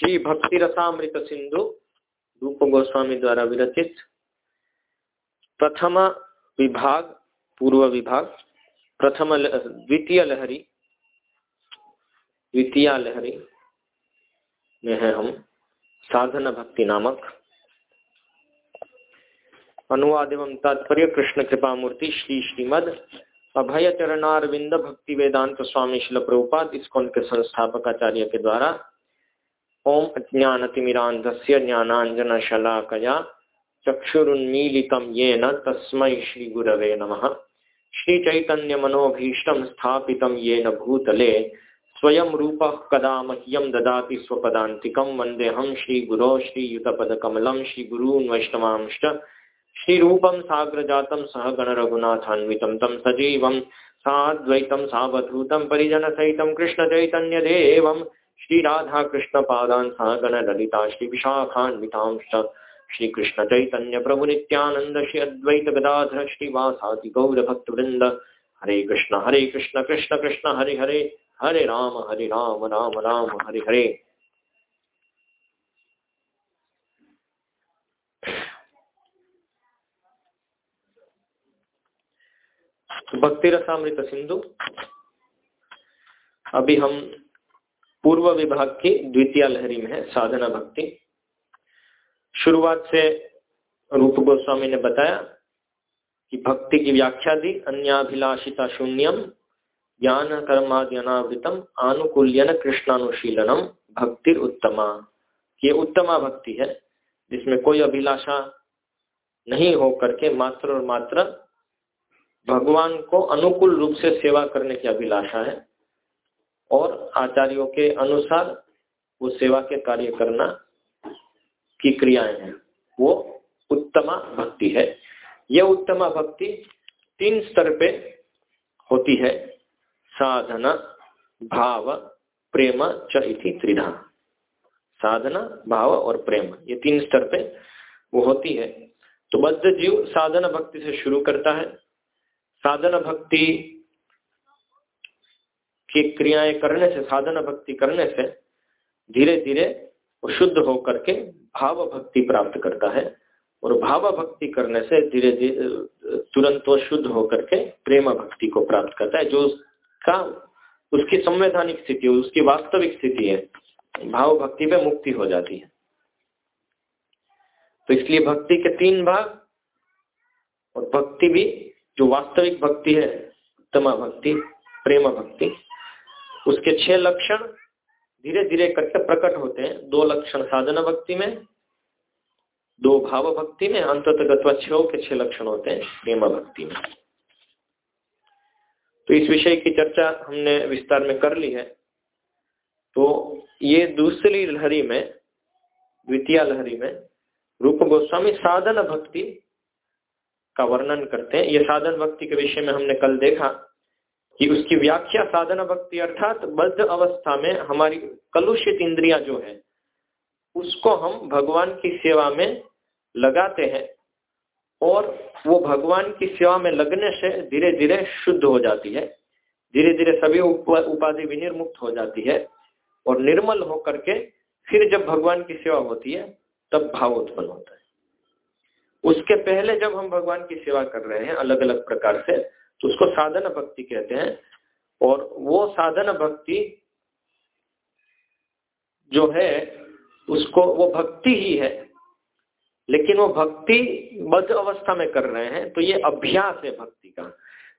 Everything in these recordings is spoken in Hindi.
श्री भक्ति रसामृत सिंधु रूप गोस्वामी द्वारा विरचित प्रथम विभाग, पूर्व विभाग, प्रथम द्वितीय लहरी द्वितीय लहरी में है हम, साधन भक्ति नामक। अनुवाद एवं तात्पर्य, कृष्ण कृपा मूर्ति श्री श्रीमद अभय चरणारविंद भक्ति वेदांत स्वामी शिल प्रभुपाद इसकोन के संस्थापक आचार्य के द्वारा ओम अज्ञानतिमिरान्धस्य ज्ञानाञ्जनशलाकया चक्षुरुन्मीलितं येन तस्मै श्रीगुरवे नमः। श्रीचैतन्यमनोभीष्टं स्थापितं येन भूतले, स्वयं रूपः कदा मह्यं ददाति स्वपदान्तिकं, वन्देऽहं श्रीगुरो, श्रीयुतपदकमलं, श्रीगुरून् वैष्णवांश्च। श्रीरूपं साग्रजातं सह गणरघुनाथान्वितं, तं सजीवं साद्वैतं, सावधूतं, परिजनसहितं, कृष्णचैतन्यदेवं। श्री राधा कृष्ण पादान सागण ललिता श्री विशाखान्वितांश्च श्री कृष्ण चैतन्य प्रभु नित्यानंद श्री अद्वैत गदाधर श्रीवासादि गौर भक्त वृंद हरे कृष्ण हरे कृष्ण कृष्ण कृष्ण, हरे हरे हरे राम हरे राम राम राम, हरे हरे। भक्ति रसामृत सिंधु अभी हम पूर्व विभाग की द्वितीय लहरी में है, साधना भक्ति। शुरुआत से रूप गोस्वामी ने बताया कि भक्ति की व्याख्या दी, अन्याभिलाषिता शून्यम, ज्ञान कर्माद्यनावृतम आनुकूल्यन कृष्णानुशीलनम भक्ति उत्तमा। ये उत्तमा भक्ति है, जिसमें कोई अभिलाषा नहीं हो करके मात्र और मात्र भगवान को अनुकूल रूप से सेवा करने की अभिलाषा है। और आचार्यों के अनुसार वो सेवा के कार्य करना की क्रियाएँ हैं। वो उत्तमा भक्ति है। यह उत्तमा भक्ति तीन स्तर पे होती है। साधना, भाव, प्रेम, च इति त्रिधा। साधना, भाव और प्रेम, ये तीन स्तर पे वो होती है। तो बद्ध जीव साधना भक्ति से शुरू करता है। साधना भक्ति की क्रियाएँ करने से, साधना भक्ति करने से धीरे धीरे वो शुद्ध होकर के भाव भक्ति प्राप्त करता है और भाव भक्ति करने से धीरे धीरे, तुरंत वो शुद्ध होकर के प्रेम भक्ति को प्राप्त करता है, जो उसका, उसकी संवैधानिक स्थिति, उसकी वास्तविक स्थिति है, भाव भक्ति में मुक्ति हो जाती है। तो इसलिए भक्ति के तीन भाग और भक्ति भी, जो वास्तविक भक्ति है, उत्तमा भक्ति, प्रेम भक्ति उसके छह लक्षण धीरे धीरे करके प्रकट होते हैं। दो लक्षण साधना भक्ति में, दो भाव भक्ति में, अंततगत छो के छह लक्षण होते हैं प्रेम भक्ति में। तो इस विषय की चर्चा हमने विस्तार में कर ली है। तो ये दूसरी लहरी में, द्वितीय लहरी में रूप गोस्वामी साधन भक्ति का वर्णन करते हैं। ये साधन भक्ति के विषय में हमने कल देखा। कि उसकी व्याख्या साधना भक्ति अर्थात बद्ध अवस्था में हमारी कलुषित इंद्रिया जो है, उसको हम भगवान की सेवा में लगाते हैं और वो भगवान की सेवा में लगने से धीरे धीरे शुद्ध हो जाती है धीरे धीरे सभी उपाधि विनिर्मुक्त हो जाती है और निर्मल होकर के फिर जब भगवान की सेवा होती है, तब भाव उत्पन्न होता है। उसके पहले जब हम भगवान की सेवा कर रहे हैं अलग अलग प्रकार से तो उसको साधन भक्ति कहते हैं। और वो साधन भक्ति जो है, उसको वो भक्ति ही है। लेकिन वो भक्ति बद्ध अवस्था में कर रहे हैं तो ये अभ्यास है भक्ति का।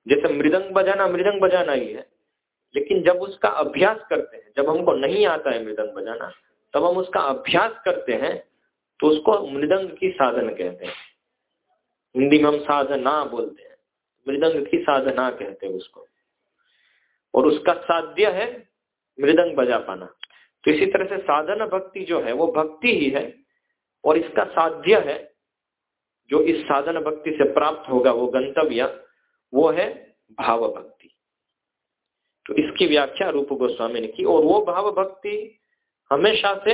जैसे मृदंग बजाना मृदंग बजाना ही है। लेकिन जब उसका अभ्यास करते हैं, जब हमको नहीं आता है मृदंग बजाना, तब हम उसका अभ्यास करते हैं तो उसको मृदंग की साधन कहते हैं। हिंदी में हम साधना बोलते हैं। मृदंग की साधना कहते हैं उसको। और उसका साध्य है मृदंग बजा पाना। तो इसी तरह से साधन भक्ति जो है, वो भक्ति ही है, और इसका साध्य है, जो इस साधन भक्ति से प्राप्त होगा, वो गंतव्य, वो है भाव भक्ति। तो इसकी व्याख्या रूप गोस्वामी ने की, और वो भाव भक्ति हमेशा से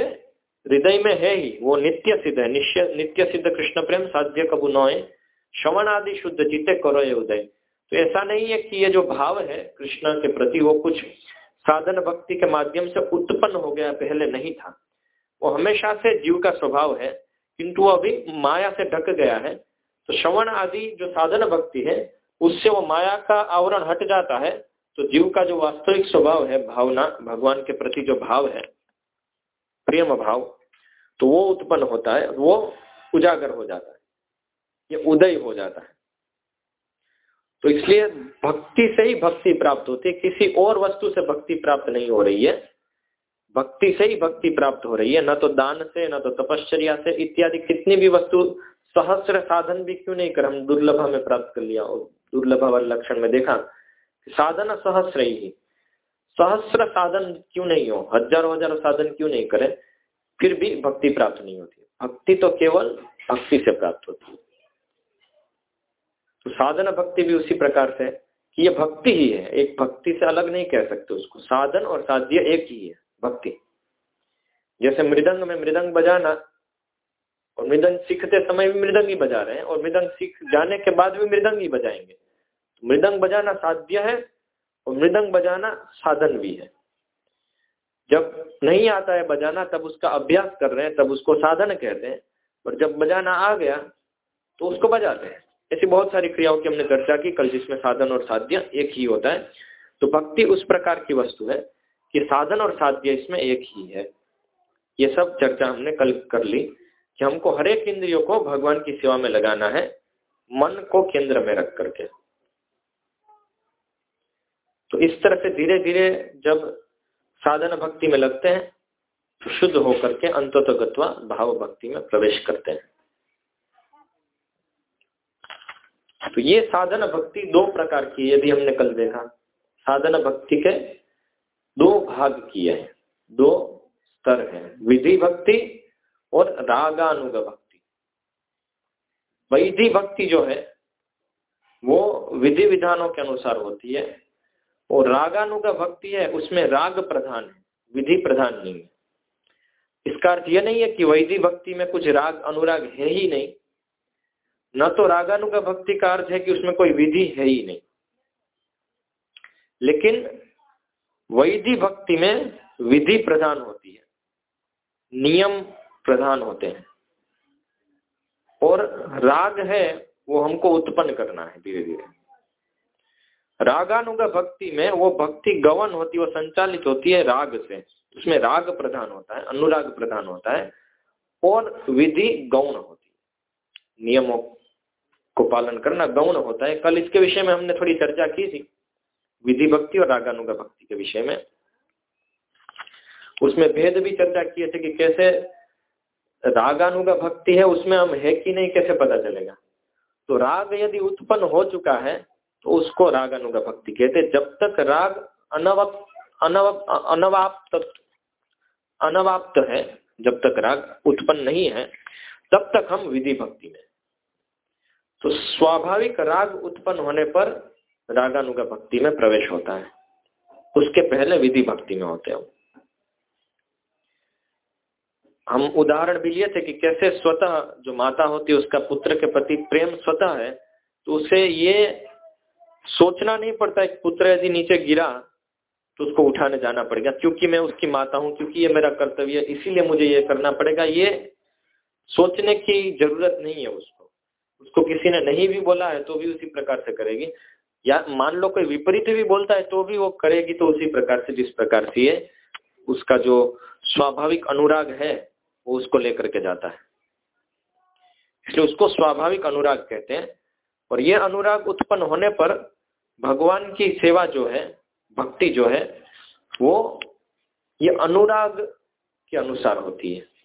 हृदय में है ही, वो नित्य सिद्ध है नित्य सिद्ध कृष्ण प्रेम साध्य कबू नोए। श्रवण आदि शुद्ध चित्ते करो ये उदय। तो ऐसा नहीं है कि ये जो भाव है कृष्ण के प्रति वो कुछ साधन भक्ति के माध्यम से उत्पन्न हो गया, पहले नहीं था। वो हमेशा से जीव का स्वभाव है, किंतु वो अभी माया से ढक गया है। तो श्रवण आदि जो साधन भक्ति है, उससे वो माया का आवरण हट जाता है तो जीव का जो वास्तविक स्वभाव है, भावना, भगवान के प्रति जो भाव है, प्रेम भाव तो वो उत्पन्न होता है, वो उजागर हो जाता है। ये उदय हो जाता है। तो इसलिए भक्ति से ही भक्ति प्राप्त होती है। किसी और वस्तु से भक्ति प्राप्त नहीं हो रही है। भक्ति से ही भक्ति प्राप्त हो रही है। न तो दान से, न तो तपश्चर्या से, इत्यादि कितनी भी वस्तु सहस्र साधन भी क्यों नहीं कर? हम दुर्लभ में प्राप्त कर लिया। और दुर्लभ वाले लक्षण में देखा साधन सहस्र ही सहस्र साधन क्यों नहीं हो? हज़ारों हज़ारों साधन क्यों नहीं करें? फिर भी भक्ति प्राप्त नहीं होती। भक्ति तो केवल भक्ति से प्राप्त होती है। तो साधन भक्ति भी उसी प्रकार से कि ये भक्ति ही है। एक भक्ति से अलग नहीं कह सकते उसको। साधन और साध्य एक ही है, भक्ति। जैसे मृदंग में मृदंग बजाना, और मृदंग सीखते समय भी मृदंग ही बजा रहे हैं, और मृदंग सीख जाने के बाद भी मृदंग ही बजाएँगे। तो मृदंग बजाना साध्य है, और मृदंग बजाना साधन भी है। जब नहीं आता है बजाना, तब उसका अभ्यास कर रहे हैं, तब उसको साधन कहते हैं और जब बजाना आ गया तो उसको बजाते हैं। ऐसी बहुत सारी क्रियाओं की हमने चर्चा की, कल जिसमें साधन और साध्य एक ही होता है। तो भक्ति उस प्रकार की वस्तु है कि साधन और साध्य इसमें एक ही है। ये सब चर्चा हमने कल कर ली कि हमको हरेक इंद्रियों को भगवान की सेवा में लगाना है, मन को केंद्र में रख करके। तो इस तरह से धीरे धीरे जब साधन भक्ति में लगते हैं तो शुद्ध होकर के अंतोतगत्वा भाव भक्ति में प्रवेश करते हैं। तो ये साधन भक्ति दो प्रकार की है यदि हमने कल देखा। साधन भक्ति के दो भाग किए हैं, दो स्तर हैं, विधि भक्ति और रागानुग भक्ति। वैधि भक्ति जो है, वो विधि विधानों के अनुसार होती है, और रागानुग भक्ति है, उसमें राग प्रधान है, विधि प्रधान नहीं है। इसका अर्थ यह नहीं है कि वैधि भक्ति में कुछ राग, अनुराग है ही नहीं न तो रागानुग भक्ति का अर्थ है कि उसमें कोई विधि है ही नहीं। लेकिन वैधि भक्ति में विधि प्रधान होती है, नियम प्रधान होते हैं। और राग है, वो हमको उत्पन्न करना है धीरे धीरे रागानुग भक्ति में वो भक्ति गवन होती है, वो संचालित होती है राग से। उसमें राग प्रधान होता है, अनुराग प्रधान होता है और विधि गौण होती है। नियमों को पालन करना गौण होता है। कल इसके विषय में हमने थोड़ी चर्चा की थी विधि भक्ति और रागानुगा भक्ति के विषय में। उसमें भेद भी चर्चा किए थे कि कैसे रागानुगा भक्ति है, उसमें हम है कि नहीं, कैसे पता चलेगा? तो राग यदि उत्पन्न हो चुका है तो उसको रागानुगा भक्ति कहते जब तक राग अनव अनव अनवाप्त अनवाप्त है, जब तक राग उत्पन्न नहीं है, तब तक हम विधि भक्ति में तो स्वाभाविक राग उत्पन्न होने पर रागानुगा भक्ति में प्रवेश होता है। उसके पहले विधि भक्ति में होते हैं। हम उदाहरण भी लिए थे कि कैसे स्वतः जो माता होती है, उसका पुत्र के प्रति प्रेम स्वतः है तो उसे ये सोचना नहीं पड़ता एक पुत्र यदि नीचे गिरा तो उसको उठाने जाना पड़ेगा, क्योंकि मैं उसकी माता हूँ, क्योंकि ये मेरा कर्तव्य है, इसीलिए मुझे ये करना पड़ेगा। ये सोचने की ज़रूरत नहीं है उसको। उसको किसी ने नहीं भी बोला है तो भी उसी प्रकार से करेगी। या मान लो कोई विपरीत भी बोलता है तो भी वो करेगी तो उसी प्रकार से जिस प्रकार से ये उसका जो स्वाभाविक अनुराग है, वो उसको लेकर के जाता है। इसलिए उसको स्वाभाविक अनुराग कहते हैं। और ये अनुराग उत्पन्न होने पर भगवान की सेवा जो है, भक्ति जो है, वो ये अनुराग के अनुसार होती है।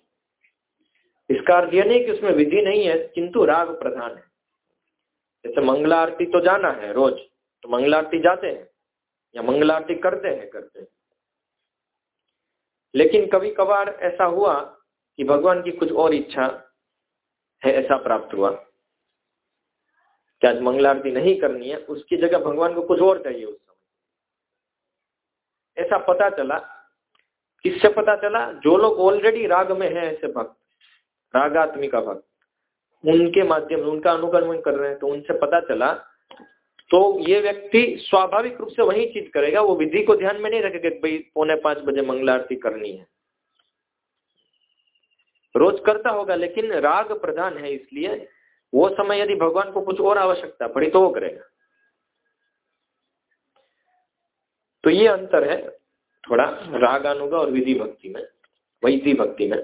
इसका अर्थ यह नहीं कि उसमें विधि नहीं है, किंतु राग प्रधान है। जैसे मंगला आरती तो जाना है रोज तो मंगला आरती जाते हैं, या मंगला आरती करते हैं करते हैं। लेकिन कभी कभार ऐसा हुआ कि भगवान की कुछ और इच्छा है, ऐसा प्राप्त हुआ। कि आज मंगला आरती नहीं करनी है, उसकी जगह भगवान को कुछ और चाहिए उस समय। ऐसा पता चला, किससे पता चला? जो लोग ऑलरेडी राग में है, ऐसे भक्त। रागात्मिका भक्त। उनके माध्यम उनका अनुगमन कर रहे हैं तो उनसे पता चला। तो ये व्यक्ति स्वाभाविक रूप से वही चीज़ करेगा, वो विधि को ध्यान में नहीं रखेगा भाई पौने पाँच बजे मंगला आरती करनी है। रोज करता होगा, लेकिन राग प्रधान है, इसलिए वो समय यदि भगवान को कुछ और आवश्यकता पड़ी तो वो करेगा। तो ये अंतर है, थोड़ा राग अनुगा और विधि भक्ति में, वैधि भक्ति में।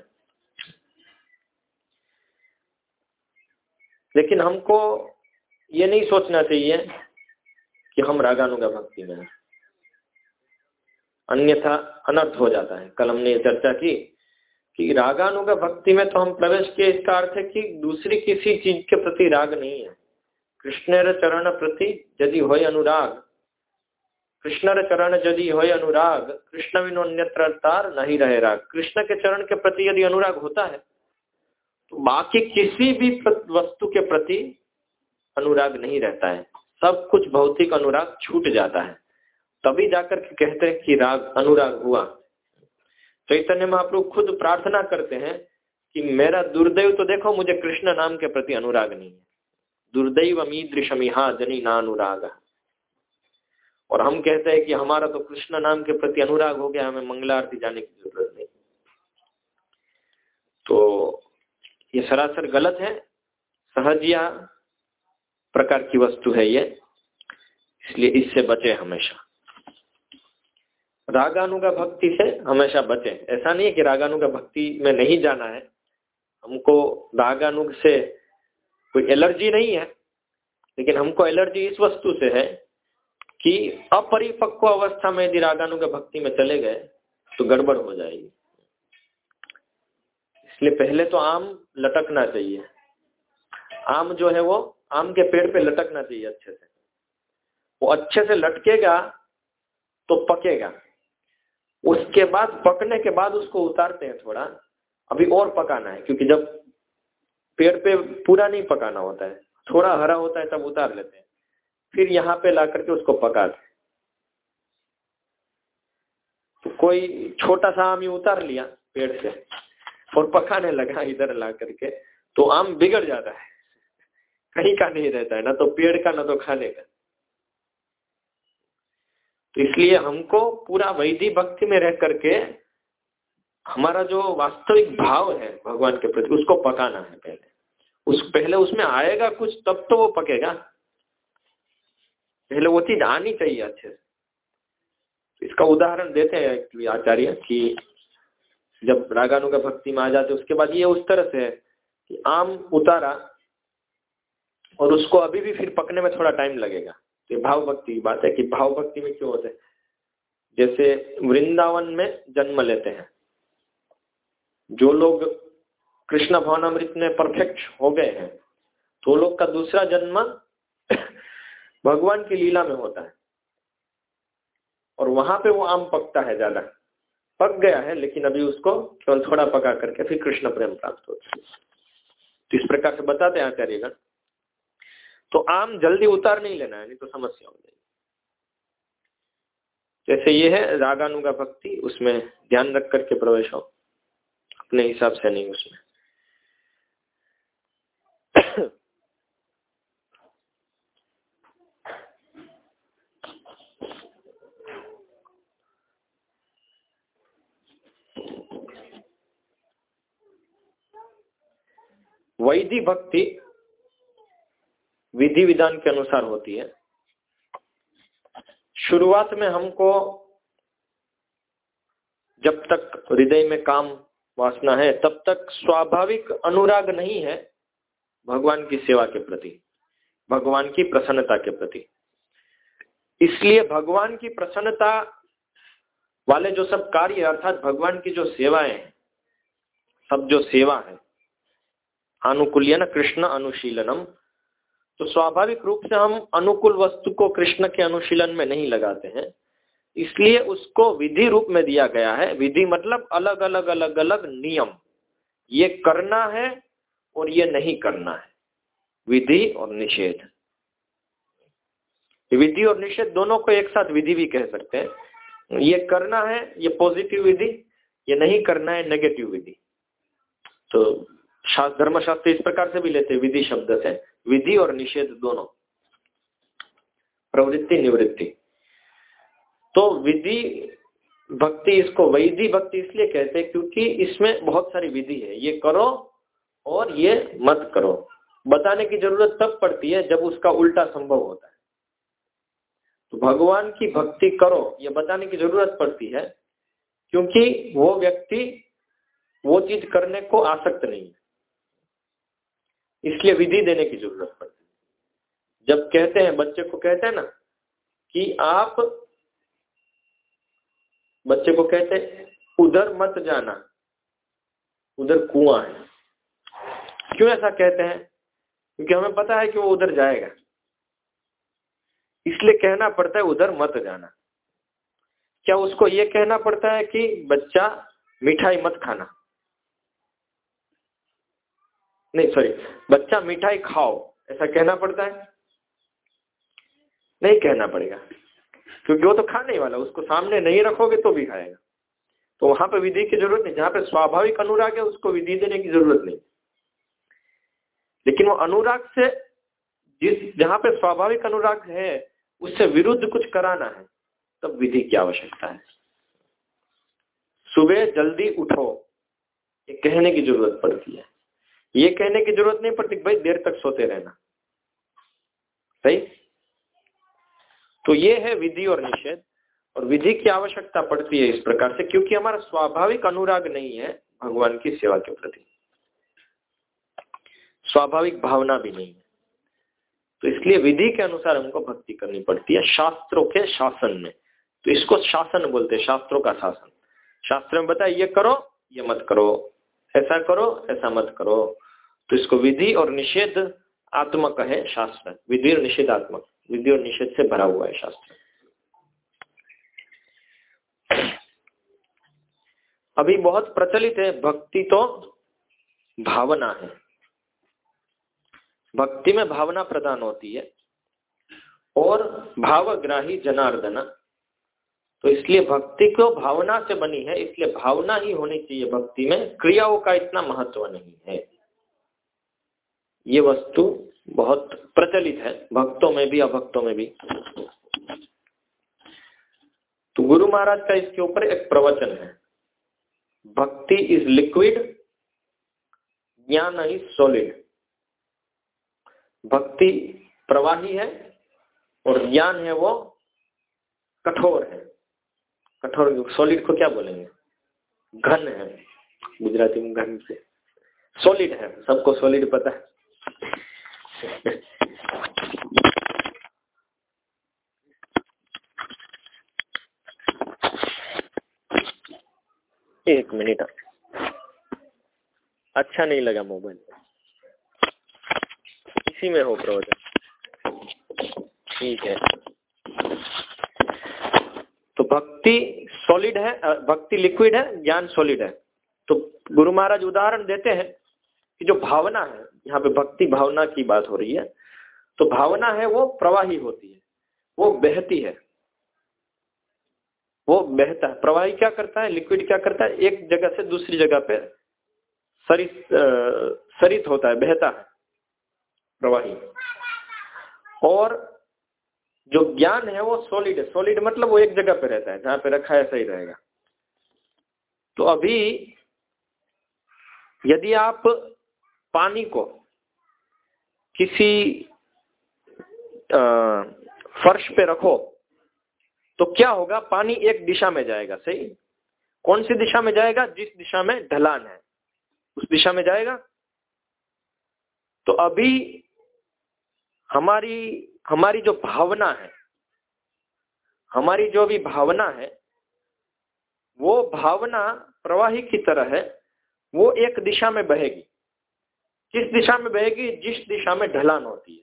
लेकिन हमको ये नहीं सोचना चाहिए कि हम रागानुगा भक्ति में अन्यथा अनर्थ हो जाता है। कल हमने चर्चा की कि रागानुगा भक्ति में तो हम प्रवेश किए, इसका अर्थ है कि दूसरी किसी चीज़ के प्रति राग नहीं है। कृष्ण चरण प्रति यदि हो अनुराग। कृष्ण चरण यदि हो अनुराग, कृष्ण विनो अन्यत्र नहीं रहे राग। कृष्ण के चरण के प्रति यदि अनुराग होता है तो बाकी किसी भी वस्तु के प्रति अनुराग नहीं रहता है। सब कुछ भौतिक अनुराग छूट जाता है। तभी जाकर के कहते हैं कि राग, अनुराग हुआ। चैतन्य महाप्रभु खुद प्रार्थना करते हैं कि मेरा दुर्दैव तो देखो, मुझे कृष्ण नाम के प्रति अनुराग नहीं है। दुर्दैव मीदृशमिहा जनी ना अनुराग और हम कहते हैं कि हमारा तो कृष्ण नाम के प्रति अनुराग हो गया, हमें मंगलारती जाने की ज़रूरत नहीं। तो ये सरासर गलत है। सहजिया प्रकार की वस्तु है ये। इसलिए इससे बचे हमेशा। रागानुगा भक्ति से हमेशा बचे। ऐसा नहीं है कि रागानुगा भक्ति में नहीं जाना है। हमको रागानुग से कोई एलर्जी नहीं है, लेकिन हमको एलर्जी इस वस्तु से है कि अपरिपक्व अवस्था में यदि रागानुगा भक्ति में चले गए तो गड़बड़ हो जाएगी। इसलिए पहले तो आम लटकना चाहिए। आम जो है वो, आम के पेड़ पे लटकना चाहिए अच्छे से। वो अच्छे से लटकेगा तो पकेगा। उसके बाद, पकने के बाद उसको उतारते हैं थोड़ा। अभी और पकाना है, क्योंकि जब पेड़ पे पूरा नहीं पकाना होता है, थोड़ा हरा होता है तब उतार लेते हैं। फिर यहाँ पे ला करके उसको पकाते तो कोई छोटा सा आम ही उतार लिया पेड़ से। और पकाने लगा इधर ला करके तो आम बिगड़ जाता है। कहीं का नहीं रहता है, ना तो पेड़ का, ना तो खाने का। तो इसलिए हमको पूरा वैधि भक्ति में रह करके हमारा जो वास्तविक भाव है भगवान के प्रति, उसको पकाना है पहले। उस, पहले उसमें आएगा कुछ, तब तो वो पकेगा। पहले वो चीज़ आनी चाहिए अच्छे से। इसका उदाहरण देते हैं आचार्य कि जब रागानु का भक्ति में आ जाते, उसके बाद ये उस तरह से है कि आम उतारा और उसको अभी भी फिर पकने में थोड़ा टाइम लगेगा। तो ये भाव भक्ति की बात है कि भाव भक्ति में क्यों होते हैं? जैसे वृंदावन में जन्म लेते हैं। जो लोग कृष्ण भवनामृत में परफेक्ट हो गए हैं तो लोग का दूसरा जन्म भगवान की लीला में होता है। और वहाँ पे वो आम पकता है ज़्यादा। पक गया है, लेकिन अभी उसको केवल थोड़ा पका करके फिर कृष्ण प्रेम प्राप्त होता है तो इस प्रकार से बताते हैं आचार्यगण। तो आम जल्दी उतार नहीं लेना है, नहीं तो समस्या हो जाएगी। जैसे ये है, रागानुगा भक्ति, उसमें ध्यान रख करके प्रवेश हो। अपने हिसाब से नहीं, उसमें। वैधि भक्ति विधि विधान के अनुसार होती है। शुरुआत में हमको जब तक हृदय में काम वासना है, तब तक स्वाभाविक अनुराग नहीं है भगवान की सेवा के प्रति, भगवान की प्रसन्नता के प्रति। इसलिए भगवान की प्रसन्नता वाले जो सब कार्य अर्थात भगवान की जो सेवाएँ सब जो सेवा है अनुकूल्यन कृष्ण अनुशीलनम। तो स्वाभाविक रूप से हम अनुकूल वस्तु को कृष्ण के अनुशीलन में नहीं लगाते हैं। इसलिए उसको विधि रूप में दिया गया है। विधि मतलब अलग अलग अलग अलग नियम। ये करना है और ये नहीं करना है। विधि और निषेध। विधि और निषेध दोनों को एक साथ विधि भी कह सकते हैं। ये करना है, ये पॉजिटिव विधि, ये नहीं करना है नेगेटिव विधि। तो धर्मशास्त्र इस प्रकार से भी लेते विधि शब्द से। विधि और निषेध दोनों। प्रवृत्ति, निवृत्ति। तो विधि, भक्ति इसको, वैधि भक्ति इसलिए कहते हैं क्योंकि इसमें बहुत सारी विधि है। ये करो और ये मत करो। बताने की ज़रूरत तब पड़ती है जब उसका उल्टा संभव होता है। तो भगवान की भक्ति करो, ये बताने की ज़रूरत पड़ती है क्योंकि वो व्यक्ति वो चीज़ करने को आसक्त नहीं है। इसलिए विधि देने की ज़रूरत पड़ती है। जब कहते हैं, बच्चे को कहते हैं ना, कि आप, बच्चे को कहते हैं, उधर मत जाना, उधर कुआँ है। क्यों ऐसा कहते हैं? क्योंकि हमें पता है कि वो उधर जाएगा। इसलिए कहना पड़ता है, उधर मत जाना। क्या उसको ये कहना पड़ता है कि बच्चा मिठाई मत खाना? नहीं सॉरी बच्चा मिठाई खाओ, ऐसा कहना पड़ता है? नहीं कहना पड़ेगा। क्योंकि वो तो खाने वाला उसको सामने नहीं रखोगे तो भी खाएगा। तो वहाँ पर विधि की ज़रूरत नहीं, जहाँ पे स्वाभाविक अनुराग है, उसको विधि देने की ज़रूरत नहीं। लेकिन वो अनुराग से, जिस, जहाँ पे स्वाभाविक अनुराग है, उससे विरुद्ध कुछ कराना है, तब विधि की आवश्यकता है। सुबह जल्दी उठो, ये कहने की ज़रूरत पड़ती है। ये कहने की ज़रूरत नहीं पड़ती भाई देर तक सोते रहना। सही? तो ये है विधि और निषेध, और विधि की आवश्यकता पड़ती है इस प्रकार से, क्योंकि हमारा स्वाभाविक अनुराग नहीं है भगवान की सेवा के प्रति। स्वाभाविक भावना भी नहीं है। तो इसलिए विधि के अनुसार हमको भक्ति करनी पड़ती है, शास्त्रों के शासन में। तो इसको शासन बोलते हैं, शास्त्रों का शासन। शास्त्र में बताया, ये करो, ये मत करो। ऐसा करो, ऐसा मत करो। तो इसको विधि और निषेध आत्मक है शास्त्र। विधि और निषेधात्मक विधि और निषेध से भरा हुआ है शास्त्र। अभी बहुत प्रचलित है, भक्ति तो भावना है। भक्ति में भावना प्रदान होती है। और भावग्राही जनार्दन। तो इसलिए भक्ति को भावना से बनी है, इसलिए भावना ही होनी चाहिए भक्ति में। क्रियाओं का इतना महत्व नहीं है। ये वस्तु बहुत प्रचलित है, भक्तों में भी, अभक्तों में भी। तो गुरु महाराज का इसके ऊपर एक प्रवचन है। Bhakti is liquid, gyan is solid. भक्ति प्रवाही है और ज्ञान है वो कठोर है। कठोर सॉलिड को क्या बोलेंगे? घन है। गुजराती में घन से। सॉलिड है। सबको सॉलिड पता है। एक मिनट। अच्छा नहीं लगा मोबाइल। इसी में हो प्रवचन। ठीक है। भक्ति सॉलिड है भक्ति लिक्विड है, ज्ञान सॉलिड है। तो गुरु महाराज उदाहरण देते हैं कि जो भावना है, यहाँ पे भक्ति भावना की बात हो रही है तो भावना है वो प्रवाही होती है, वो बहती है। वो बहता है। प्रवाही क्या करता है लिक्विड क्या करता है, एक जगह से दूसरी जगह पे सरित सरित होता है, बहता है, प्रवाही। और जो ज्ञान है वो सॉलिड है। सॉलिड मतलब वो एक जगह पे रहता है, जहाँ पे रखा है, सही रहेगा। तो अभी यदि आप पानी को किसी फर्श पे रखो तो क्या होगा? पानी एक दिशा में जाएगा। सही? कौन सी दिशा में जाएगा? जिस दिशा में ढलान है। उस दिशा में जाएगा। तो अभी हमारी हमारी जो भावना है, हमारी जो भी भावना है, वो भावना प्रवाही की तरह है, वो एक दिशा में बहेगी। किस दिशा में बहेगी? जिस दिशा में ढलान होती है।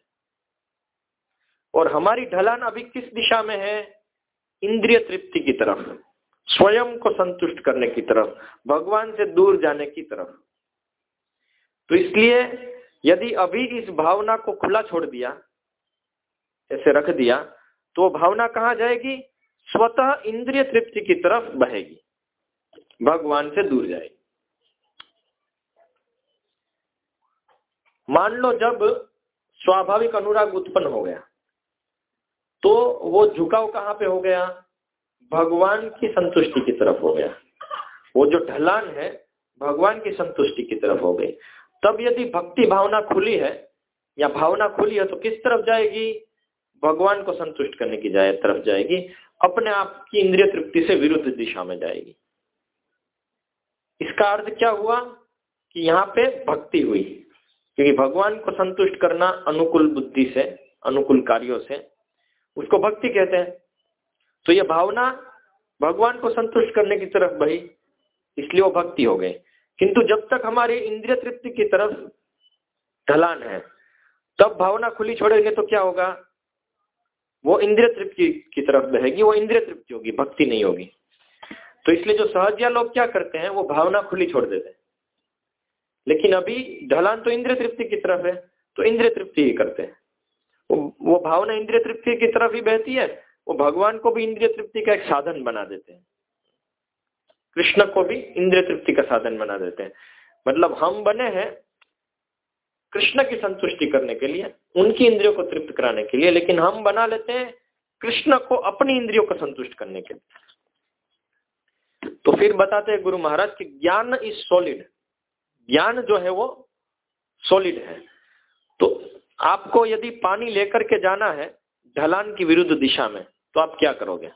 और हमारी ढलान अभी किस दिशा में है? इंद्रिय तृप्ति की तरफ़, स्वयं को संतुष्ट करने की तरफ़, भगवान से दूर जाने की तरफ़। तो इसलिए यदि अभी इस भावना को खुला छोड़ दिया, ऐसे रख दिया तो भावना कहाँ जाएगी? स्वतः इंद्रिय तृप्ति की तरफ़ बहेगी। भगवान से दूर जाएगी। मान लो जब स्वाभाविक अनुराग उत्पन्न हो गया तो वो झुकाव कहाँ पे हो गया? भगवान की संतुष्टि की तरफ़ हो गया। वो जो ढलान है, भगवान की संतुष्टि की तरफ़ हो गई। तब यदि भक्ति भावना खुली है, या भावना खुली है तो किस तरफ़ जाएगी? भगवान को संतुष्ट करने की जाए तरफ़ जाएगी। अपने आप की इंद्रिय तृप्ति से विरुद्ध दिशा में जाएगी। इसका अर्थ क्या हुआ? कि यहाँ पे भक्ति हुई। क्योंकि भगवान को संतुष्ट करना अनुकूल बुद्धि से, अनुकूल कार्यों से, उसको भक्ति कहते हैं। तो यह भावना भगवान को संतुष्ट करने की तरफ़ बही इसलिए वो भक्ति हो गई। किंतु जब तक हमारे इंद्रिय तृप्ति की तरफ़ ढलान है तब भावना खुली छोड़ेंगे तो क्या होगा? वो इंद्रिय तृप्ति की तरफ़ बहेगी वो इंद्रिय तृप्ति होगी भक्ति नहीं होगी। तो इसलिए जो सहजिया लोग क्या करते हैं वो भावना खुली छोड़ देते हैं। लेकिन अभी ढलान तो इंद्रिय तृप्ति की तरफ़ है तो इंद्रिय तृप्ति ही करते हैं। वो, वो भावना इंद्रिय तृप्ति की तरफ़ ही बहती है वो भगवान को भी इंद्रिय तृप्ति का एक साधन बना देते हैं। कृष्ण को भी इंद्रिय तृप्ति का साधन बना देते हैं। मतलब हम बने हैं कृष्ण की संतुष्टि करने के लिए, उनकी इंद्रियों को तृप्त कराने के लिए, लेकिन हम बना लेते हैं कृष्ण को अपनी इंद्रियों को संतुष्ट करने के लिए। तो फिर बताते हैं गुरु महाराज कि ज्ञान इज़ सॉलिड ज्ञान जो है वो सॉलिड है। तो आपको यदि पानी लेकर के जाना है, ढलान की विरुद्ध दिशा में तो आप क्या करोगे?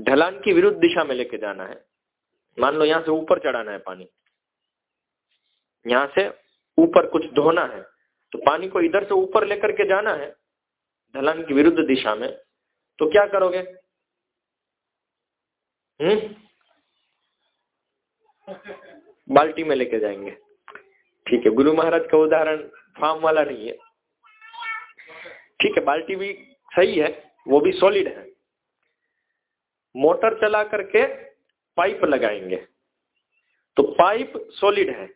ढलान की विरुद्ध दिशा में लेके जाना है। मान लो यहाँ से ऊपर चढ़ाना है पानी। यहाँ से ऊपर कुछ धोना है तो पानी को इधर से ऊपर लेकर के जाना है, ढलान की विरुद्ध दिशा में तो क्या करोगे? हम्म? बाल्टी में लेके जाएँगे। ठीक है, गुरु महाराज का उदाहरण फार्म वाला नहीं है। ठीक है, बाल्टी भी सही है, वो भी सॉलिड है। मोटर चला करके पाइप लगाएँगे। तो पाइप सॉलिड है।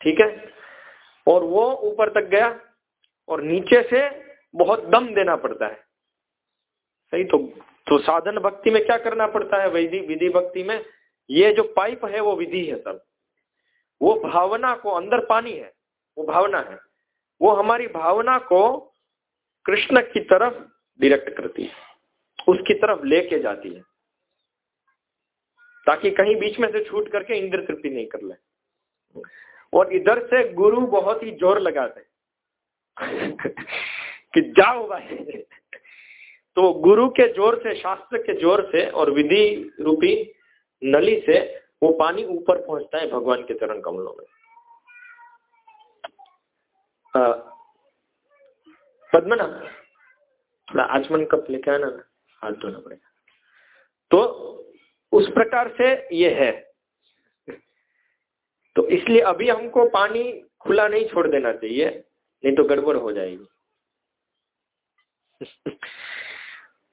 ठीक है? और वो ऊपर तक गया और नीचे से बहुत दम देना पड़ता है। सही तो तो साधन भक्ति में क्या करना पड़ता है? विधि विधि भक्ति में ये जो पाइप है, वो विधि है सब। वो भावना को अंदर पानी है, वो भावना है। वो हमारी भावना को कृष्ण की तरफ़ डायरेक्ट करती है। उसकी तरफ़ लेके जाती है। ताकि कहीं बीच में से छूट करके इंद्र तृप्ति नहीं कर ले। और इधर से गुरु बहुत ही ज़ोर लगाते कि जाओ भाई। तो गुरु के ज़ोर से, शास्त्र के ज़ोर से और विधि रूपी नली से वो पानी ऊपर पहुँचता है भगवान के चरण कमलों में। पद्मना आचमन कप लेके आना ना। हाथ धोना पड़ेगा तो उस प्रकार से ये है। तो इसलिए अभी हमको पानी खुला नहीं छोड़ देना चाहिए, नहीं तो गड़बड़ हो जाएगी।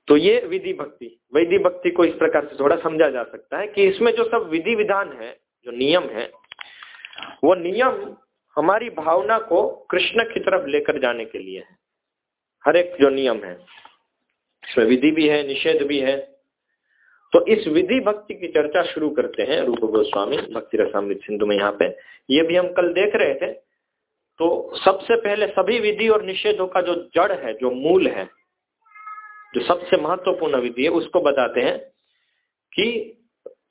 तो ये विधि भक्ति। वैधि भक्ति को इस प्रकार से थोड़ा समझा जा सकता है कि इसमें जो सब विधि विधान है, जो नियम है, वो नियम हमारी भावना को कृष्ण की तरफ़ लेकर जाने के लिए है। हर एक जो नियम है। इसमें विधि भी है, निषेध भी है। तो इस विधि भक्ति की चर्चा शुरू करते हैं रूप गोस्वामी भक्ति रसामृत सिंधु में यहाँ पे। ये भी हम कल देख रहे थे। तो सबसे पहले सभी विधि और निषेधों का जो जड़ है, जो मूल है, जो सबसे महत्वपूर्ण विधि है, उसको बताते हैं कि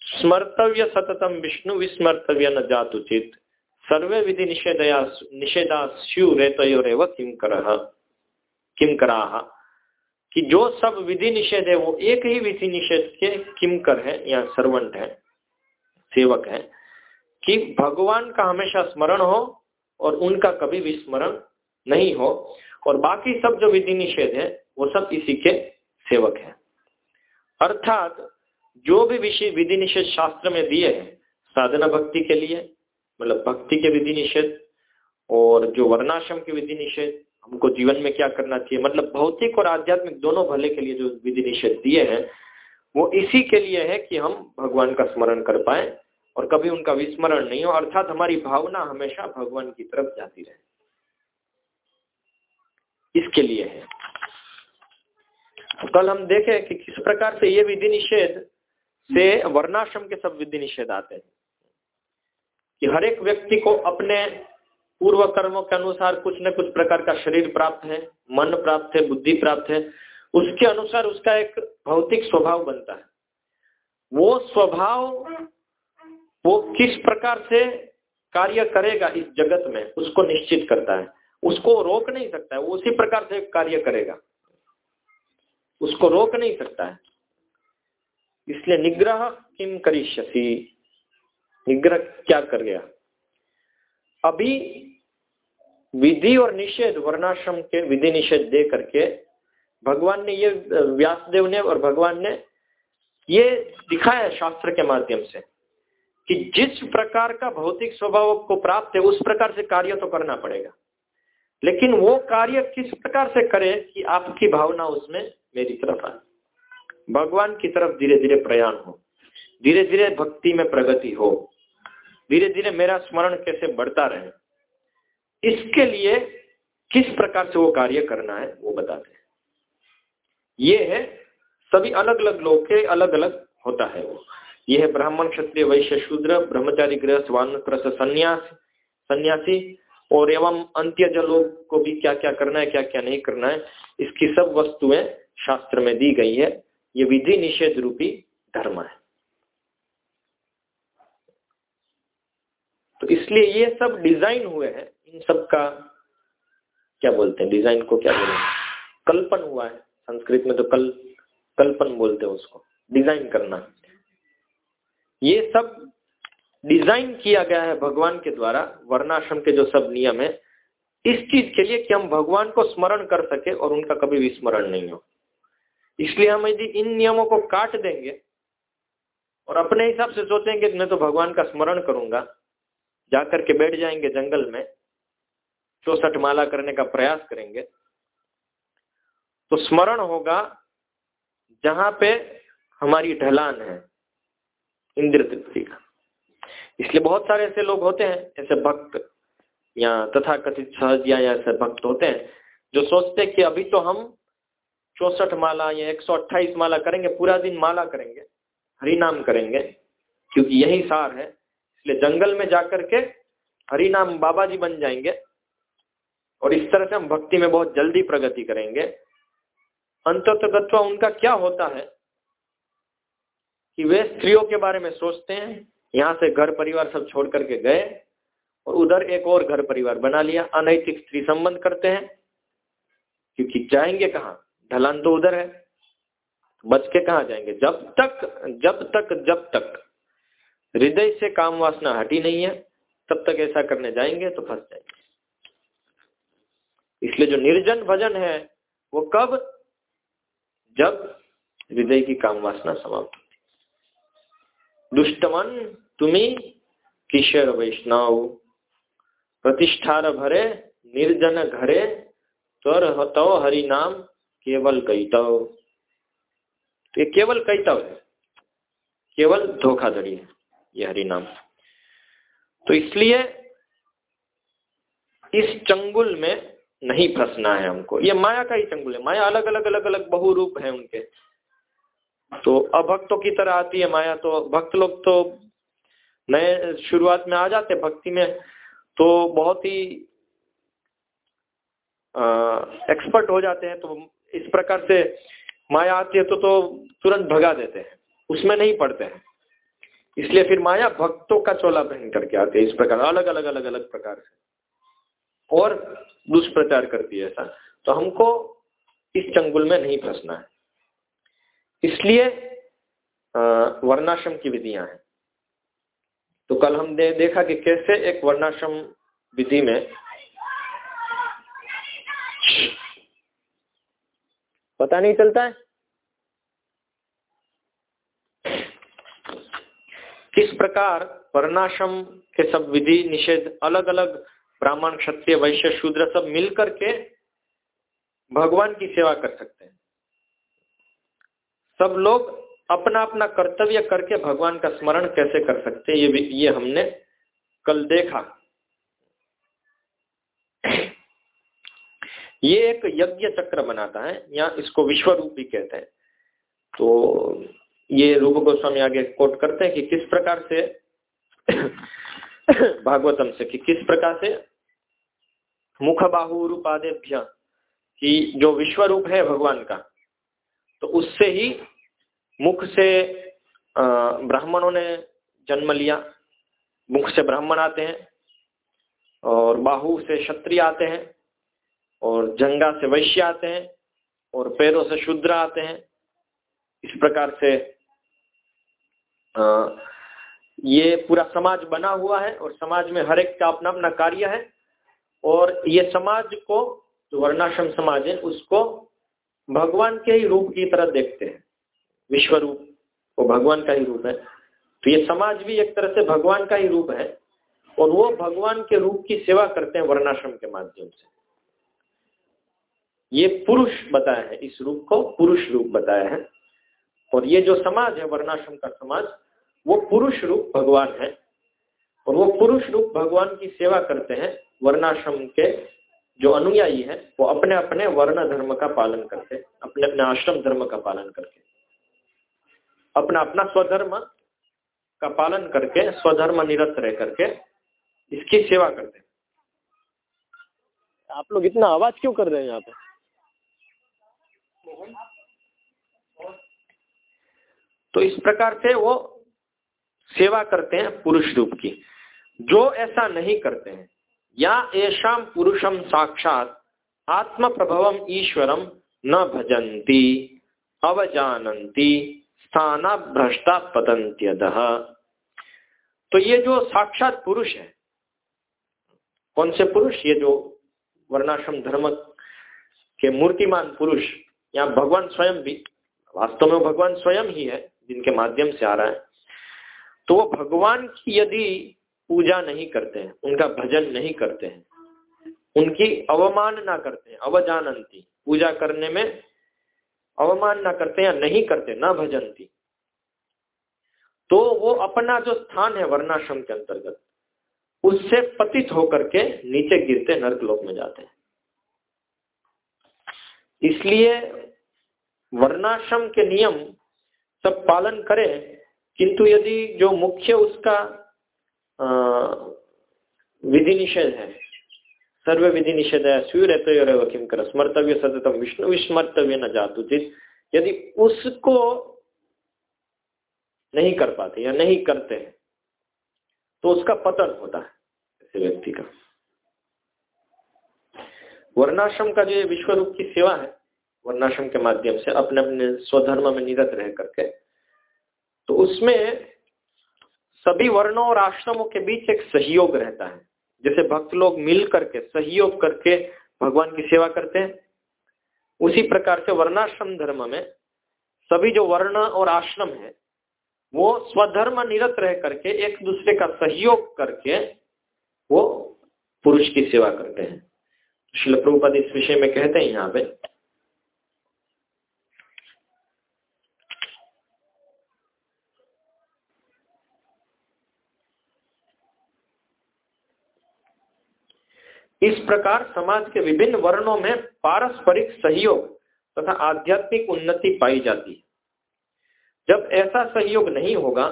स्मर्तव्य सततम विष्णु विस्मर्तव्य न जातुचित सर्वे विधि निषेधया निषेधा स्यु रेतयोरेव किम कर किम करा? कि जो सब विधि निषेध है, वो एक ही विधि निषेध के किमकर है, या सर्वंट है, सेवक है, कि भगवान का हमेशा स्मरण हो और उनका कभी भी स्मरण नहीं हो। और बाकी सब जो विधि निषेध है, वो सब इसी के सेवक है। अर्थात, जो भी विषय विधि निषेध शास्त्र में दिए हैं, साधना भक्ति के लिए मतलब भक्ति के विधि निषेध, और जो वर्णाश्रम के विधि निषेध हमको जीवन में क्या करना चाहिए? मतलब भौतिक और आध्यात्मिक दोनों भले के लिए जो विधि निषेध दिए हैं, वो इसी के लिए है कि हम भगवान का स्मरण कर पाए और कभी उनका विस्मरण नहीं हो। अर्थात हमारी भावना हमेशा भगवान की तरफ़ जाती रहे। इसके लिए है। तो कल हम देखें कि किस प्रकार से ये विधि निषेध से वर्णाश्रम के सब विधि निषेध आते हैं। कि हर एक व्यक्ति को अपने पूर्व कर्मों के अनुसार कुछ न कुछ प्रकार का शरीर प्राप्त है, मन प्राप्त है, बुद्धि प्राप्त है। उसके अनुसार उसका एक भौतिक स्वभाव बनता है। वो स्वभाव वो किस प्रकार से कार्य करेगा इस जगत में, उसको निश्चित करता है। उसको रोक नहीं सकता है, वो उसी प्रकार से कार्य करेगा। उसको रोक नहीं सकता है। इसलिए निग्रह किम करिष्यसी? निग्रह क्या कर गया? अभी विधि और निषेध, वर्णाश्रम के विधि निषेध दे करके भगवान ने ये, व्यासदेव ने और भगवान ने ये दिखाया शास्त्र के माध्यम से कि जिस प्रकार का भौतिक स्वभाव को प्राप्त है, उस प्रकार से कार्य तो करना पड़ेगा। लेकिन वो कार्य किस प्रकार से करे कि आपकी भावना उसमें मेरी तरफ़ आए। भगवान की तरफ़ धीरे धीरे प्रयाण हो धीरे धीरे भक्ति में प्रगति हो धीरे धीरे मेरा स्मरण कैसे बढ़ता रहे, इसके लिए किस प्रकार से वो कार्य करना है, वो बताते हैं। ये है, सभी अलग अलग लोग के अलग अलग होता है वो। ये है ब्राह्मण क्षत्रिय, वैश्य शूद्र, ब्रह्मचारी गृह स्वान संन्यास, सन्यासी, और एवं अंत्य लोग को भी क्या क्या करना है क्या क्या नहीं करना है, इसकी सब वस्तुएँ शास्त्र में दी गई है। ये विधि निषेध रूपी धर्म है तो इसलिए ये सब डिज़ाइन हुए हैं, इन सब का क्या बोलते हैं, डिज़ाइन को क्या बोलते हैं? कल्पन हुआ है, संस्कृत में तो कल, कल्पन बोलते हैं उसको, डिज़ाइन करना। ये सब डिज़ाइन किया गया है भगवान के द्वारा, वर्णाश्रम के जो सब नियम है, इस चीज़ के लिए कि हम भगवान को स्मरण कर सके और उनका कभी विस्मरण नहीं हो। इसलिए हम यदि इन नियमों को काट देंगे और अपने हिसाब से सोचेंगे, मैं तो भगवान का स्मरण करूँगा जाकर के बैठ जाएँगे जंगल में, चौसठ माला करने का प्रयास करेंगे तो स्मरण होगा जहाँ पे हमारी ढलान है, इंद्र तृप्ति का। इसलिए बहुत सारे ऐसे लोग होते हैं, ऐसे भक्त या तथा कथित सहज या ऐसे भक्त होते हैं, जो सोचते हैं कि अभी तो हम चौसठ माला या एक सौ अट्ठाइस माला करेंगे, पूरा दिन माला करेंगे हरि नाम करेंगे, क्योंकि यही सार है। इसलिए जंगल में जाकर के हरि नाम बाबा जी बन जाएँगे और इस तरह से हम भक्ति में बहुत जल्दी प्रगति करेंगे। अंततगत्व उनका क्या होता है कि वे स्त्रियों के बारे में सोचते हैं, यहाँ से घर परिवार सब छोड़ करके गए और उधर एक और घर परिवार बना लिया, अनैतिक स्त्री संबंध करते हैं, क्योंकि जाएँगे कहाँ? ढलान तो उधर है, बच के कहा जाएँगे? जब तक जब तक जब तक। हृदय से काम वासना हटी नहीं है, तब तक ऐसा करने जाएँगे तो फंस जाएँगे। इसलिए जो निर्जन भजन है, वो कब? जब हृदय की काम वासना समाप्त होती दुष्टमन तुम्ही किशोर वैष्णव, प्रतिष्ठार भरे, निर्जन घरे तर हतो हरि नाम, केवल कैतव तो ये केवल कैतव है, केवल धोखाधड़ी है। ये हरि नाम। तो इसलिए इस चंगुल में नहीं फंसना है हमको। ये माया का ही चंगुल है। माया अलग अलग अलग अलग बहु रूप है उनके। तो अभक्तों की तरह आती है माया तो भक्त लोग तो नए शुरुआत में आ जाते भक्ति में तो बहुत ही एक्सपर्ट हो जाते हैं तो इस प्रकार से माया आती है तो तो तुरंत भगा देते हैं। उसमें नहीं पड़ते हैं। इसलिए फिर माया भक्तों का चोला पहन करके आती है, इस प्रकार अलग अलग अलग अलग प्रकार से। और दुष्प्रचार करती है ऐसा। तो हमको इस चंगुल में नहीं फंसना है। इसलिए वर्णाश्रम की विधियाँ हैं। तो कल हमने देखा कि कैसे एक वर्णाश्रम विधि में पता नहीं चलता है? किस प्रकार वर्णाश्रम के सब विधि, निषेध अलग अलग ब्राह्मण, क्षत्रिय, वैश्य, शूद्र सब मिलकर के भगवान की सेवा कर सकते हैं। सब लोग अपना अपना कर्तव्य करके भगवान का स्मरण कैसे कर सकते हैं, ये ये हमने कल देखा। ये एक यज्ञ चक्र बनाता है, या इसको विश्व रूप भी कहते हैं। तो ये रूप गोस्वामी आगे कोट करते हैं कि किस प्रकार से भागवतम से, कि किस प्रकार से मुख बाहु रूपादेभ्य, कि जो विश्व रूप है भगवान का तो उससे ही मुख से ब्राह्मणों ने जन्म लिया। मुख से ब्राह्मण आते हैं और बाहु से क्षत्रिय आते हैं और जंगा से वैश्य आते हैं और पैरों से शूद्र आते हैं। इस प्रकार से ये पूरा समाज बना हुआ है और समाज में हर एक का अपना अपना कार्य है और ये समाज को, जो वर्णाश्रम समाज है, उसको भगवान के ही रूप की तरह देखते हैं। विश्व रूप वो भगवान का ही रूप है। तो ये समाज भी एक तरह से भगवान का ही रूप है और वो भगवान के रूप की सेवा करते हैं वर्णाश्रम के माध्यम से। ये पुरुष बताया है, इस रूप को पुरुष रूप बताया है। और ये जो समाज है वर्णाश्रम का समाज वो पुरुष रूप भगवान है। और वो पुरुष रूप भगवान की सेवा करते हैं वर्णाश्रम के जो अनुयायी है वो अपने अपने वर्ण धर्म का पालन करते हैं अपने अपने आश्रम धर्म का पालन करके। अपना अपना स्वधर्म का पालन करके स्वधर्म निरत रह करके इसकी सेवा करते हैं। आप लोग इतना आवाज़ क्यों कर रहे हैं यहाँ पे? तो इस प्रकार से वो सेवा करते हैं पुरुष रूप की। जो ऐसा नहीं करते हैं, या ऐसा पुरुषम साक्षात आत्म प्रभवम ईश्वरम न भजंती अवजानती स्थाना भ्रष्टा पतंत्यद तो ये जो साक्षात पुरुष है, कौन से पुरुष? ये जो वर्णाश्रम धर्म के मूर्तिमान पुरुष, या भगवान स्वयं भी, वास्तव में भगवान स्वयं ही है जिनके माध्यम से आ रहा है। तो वो भगवान की यदि पूजा नहीं करते हैं, उनका भजन नहीं करते हैं, उनकी अवमानना करते हैं, अवजानंती। पूजा करने में अवमानना करते या नहीं करते, ना भजनती तो वो अपना जो स्थान है वर्णाश्रम के अंतर्गत, उससे पतित होकर के नीचे गिरते नर्कलोक में जाते हैं। इसलिए वर्णाश्रम के नियम सब पालन करें, किंतु यदि जो मुख्य उसका विधि निषेध है सर्व विधि निषेध है स्वीरतो किम कर, स्मर्तव्य सततम, विष्णु विस्मर्तव्य न जातु यदि उसको नहीं कर पाते या नहीं करते तो उसका पतन होता है ऐसे व्यक्ति का। वर्णाश्रम का जो विश्व रूप की सेवा है वर्णाश्रम के माध्यम से अपने अपने स्वधर्म में निरत रह करके। तो उसमें सभी वर्णों और आश्रमों के बीच एक सहयोग रहता है। जैसे भक्त लोग मिल करके, सहयोग करके भगवान की सेवा करते हैं। उसी प्रकार से वर्णाश्रम धर्म में सभी जो वर्ण और आश्रम है, वो स्वधर्म निरत रह करके एक दूसरे का सहयोग करके वो पुरुष की सेवा करते हैं। शिल प्रभुपद इस विषय में कहते हैं यहाँ पे इस प्रकार समाज के विभिन्न वर्णों में पारस्परिक सहयोग तथा आध्यात्मिक उन्नति पाई जाती है। जब ऐसा सहयोग नहीं होगा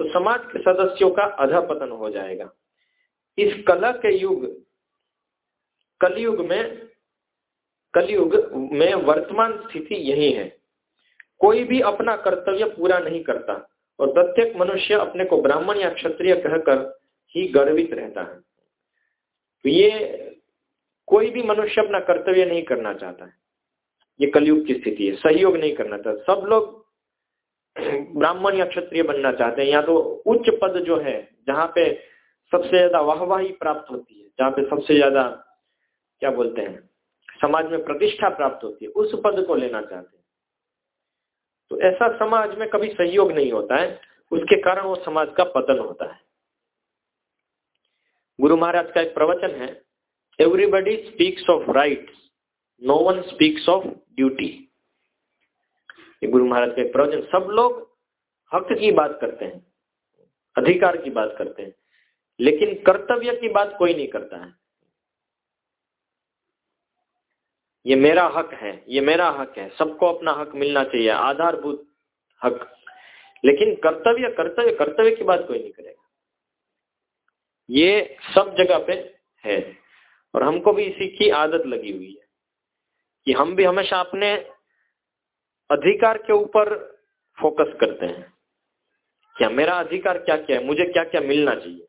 तो समाज के सदस्यों का अधपतन हो जाएगा। इस कला के युग, कलयुग में कलयुग में वर्तमान स्थिति यही है। कोई भी अपना कर्तव्य पूरा नहीं करता और प्रत्येक मनुष्य अपने को ब्राह्मण या क्षत्रिय कहकर ही गर्वित रहता है। तो ये कोई भी मनुष्य अपना कर्तव्य नहीं करना चाहता है। ये कलयुग की स्थिति है, सहयोग नहीं करना चाहता। सब लोग ब्राह्मण या क्षत्रिय बनना चाहते हैं, या तो उच्च पद जो है, जहाँ पे सबसे ज़्यादा वाहवाही प्राप्त होती है, जहाँ पे सबसे ज़्यादा, क्या बोलते हैं, समाज में प्रतिष्ठा प्राप्त होती है, उस पद को लेना चाहते हैं। तो ऐसा समाज में कभी सहयोग नहीं होता है, उसके कारण वो समाज का पतन होता है। गुरु महाराज का एक प्रवचन है everybody speaks of right no one speaks of duty गुरु महाराज का एक प्रवचन, सब लोग हक की बात करते हैं, अधिकार की बात करते हैं, लेकिन कर्तव्य की बात कोई नहीं करता है। ये मेरा हक है, ये मेरा हक है, सबको अपना हक मिलना चाहिए, आधारभूत हक। लेकिन कर्तव्य कर्तव्य कर्तव्य की बात कोई नहीं करेगा। ये सब जगह पे है। और हमको भी इसी की आदत लगी हुई है कि हम भी हमेशा अपने अधिकार के ऊपर फोकस करते हैं। क्या मेरा अधिकार क्या क्या है? मुझे क्या क्या मिलना चाहिए?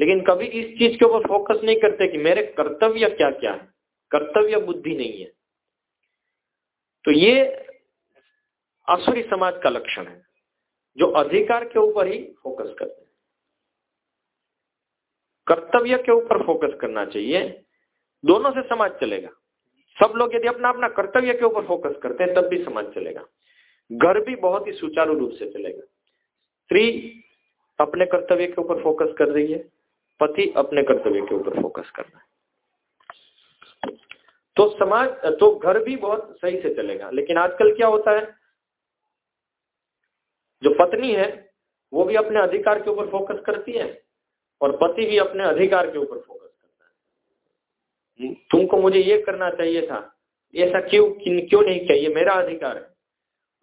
लेकिन कभी इस चीज़ के ऊपर फोकस नहीं करते कि मेरे कर्तव्य क्या क्या है? कर्तव्य बुद्धि नहीं है। तो ये असुरी समाज का लक्षण है, जो अधिकार के ऊपर ही फोकस करते हैं। कर्तव्य के ऊपर फोकस करना चाहिए। दोनों से समाज चलेगा। सब लोग यदि अपना अपना कर्तव्य के ऊपर फोकस करते हैं, तब भी समाज चलेगा। घर भी बहुत ही सुचारू रूप से चलेगा। स्त्री अपने कर्तव्य के ऊपर फोकस कर रही है, पति अपने कर्तव्य के ऊपर फोकस कर रहा है। तो समाज तो घर भी बहुत सही से चलेगा। लेकिन आजकल क्या होता है, जो पत्नी है, वो भी अपने अधिकार के ऊपर फोकस करती है और पति भी अपने अधिकार के ऊपर फोकस करता है। तुमको मुझे ये करना चाहिए था। ऐसा क्यों क्यों नहीं किया? ये मेरा अधिकार है।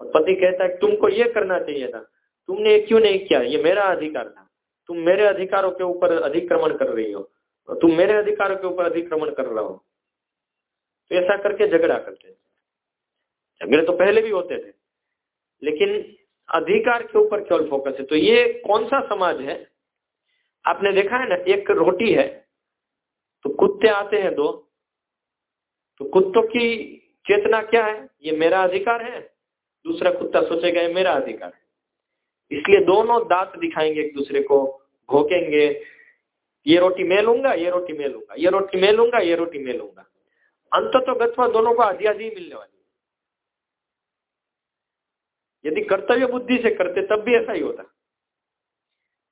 और पति कहता है, तुमको ये करना चाहिए था। तुमने क्यों नहीं किया? ये मेरा अधिकार था। तुम मेरे अधिकारों के ऊपर अधिक्रमण कर रही हो। तुम मेरे अधिकारों के ऊपर अधिक्रमण कर रहा हो। तो ऐसा करके झगड़ा करते थे। झगड़े तो पहले भी होते थे। लेकिन अधिकार के ऊपर केवल फोकस है। तो ये कौन सा समाज है आपने देखा है ना, एक रोटी है तो कुत्ते आते हैं दो तो कुत्तों की चेतना क्या है? ये मेरा अधिकार है। दूसरा कुत्ता सोचेगा, ये मेरा अधिकार है। इसलिए दोनों दांत दिखाएँगे एक दूसरे को, भोकेंगे, ये रोटी मैं लूँगा, ये रोटी मैं लूँगा, ये रोटी मैं लूँगा, ये रोटी मैं लूँगा। अंत तो गत्वा दोनों को आधी आधी मिलने वाली यदि कर्तव्य बुद्धि से करते, तब भी ऐसा ही होता।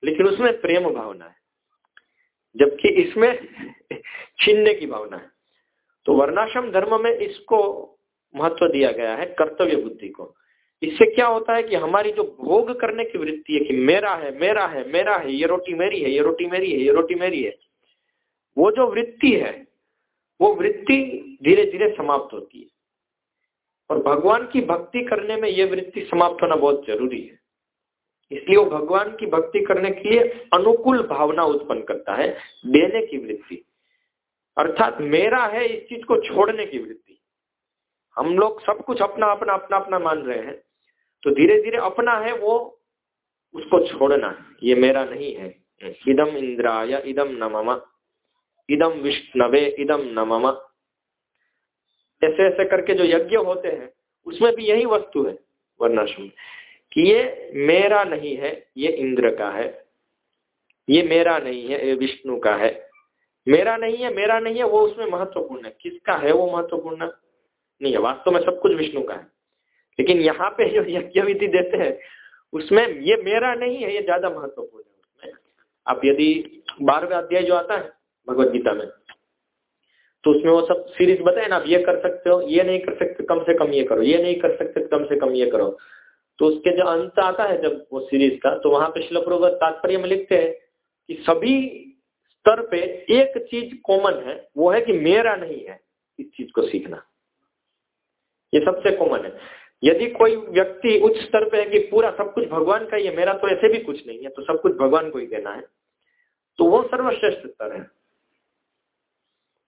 लेकिन उसमें प्रेम भावना है, जबकि इसमें छीनने की भावना है। तो वर्णाश्रम धर्म में इसको महत्व दिया गया है, कर्तव्य बुद्धि को। इससे क्या होता है कि हमारी जो भोग करने की वृत्ति है कि मेरा है मेरा है मेरा है, ये रोटी मेरी है, ये रोटी मेरी है, ये रोटी मेरी है, वो जो वृत्ति है, वो वृत्ति धीरे धीरे समाप्त होती है। और भगवान की भक्ति करने में ये वृत्ति समाप्त होना बहुत ज़रूरी है। इसलिए वो भगवान की भक्ति करने के लिए अनुकूल भावना उत्पन्न करता है, देने की वृत्ति। अर्थात मेरा है इस चीज़ को छोड़ने की वृत्ति। हम लोग सब कुछ अपना अपना अपना अपना मान रहे हैं। तो धीरे धीरे अपना है वो, उसको छोड़ना ये मेरा नहीं है। इदम इंद्राय इदम नमम इदम विष्णवे इदम नमम ऐसे ऐसे करके जो यज्ञ होते हैं, उसमें भी यही वस्तु है, वर्णाश्रम। ये मेरा नहीं है, ये इंद्र का है। ये मेरा नहीं है, ये विष्णु का है। मेरा नहीं है, मेरा नहीं है, वो उसमें महत्वपूर्ण है। किसका है वो महत्वपूर्ण? नहीं है, वास्तव में सब कुछ विष्णु का है। लेकिन यहाँ पे जो यज्ञ विधि देते हैं, उसमें ये मेरा नहीं है, ये ज़्यादा महत्वपूर्ण है उसमें। आप यदि बारहवें अध्याय जो आता है, भगवत गीता में तो उसमें वो सब सीरीज़ बताए ना आप ये कर सकते हो, ये नहीं कर सकते, कम से कम ये करो, ये नहीं कर सकते, कम से कम ये करो। तो उसके जो अंत आता है जब वो सीरीज़ का तो वहाँ पे शिलपुर तात्पर्य में लिखते हैं कि सभी स्तर पे एक चीज़ कॉमन है, वो है कि मेरा नहीं है इस चीज़ को सीखना। ये सबसे कॉमन है। यदि कोई व्यक्ति उच्च स्तर पे है कि पूरा सब कुछ भगवान का ही है, मेरा तो ऐसे भी कुछ नहीं है तो सब कुछ भगवान को ही देना है तो वो सर्वश्रेष्ठ स्तर है।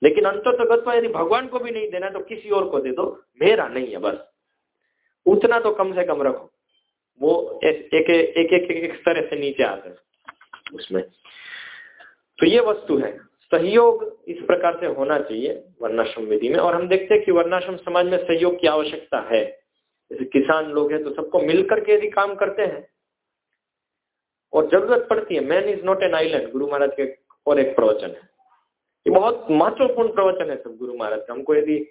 लेकिन अंतर्गत यदि भगवान को भी नहीं देना तो किसी और को दे दो, मेरा नहीं है, बस। उतना तो कम से कम रखो। वो एक एक एक एक, एक तरह से नीचे आते हैं उसमें। तो ये वस्तु है। सहयोग इस प्रकार से होना चाहिए वर्णाश्रम विधि में। और हम देखते हैं कि वर्णाश्रम समाज में सहयोग की आवश्यकता है। जैसे किसान लोग हैं तो सबको मिलकर के यदि काम करते हैं और ज़रूरत पड़ती है। Man is not an island गुरु महाराज के और एक प्रवचन है। ये बहुत महत्वपूर्ण प्रवचन है सब गुरु महाराज का। हमको यदि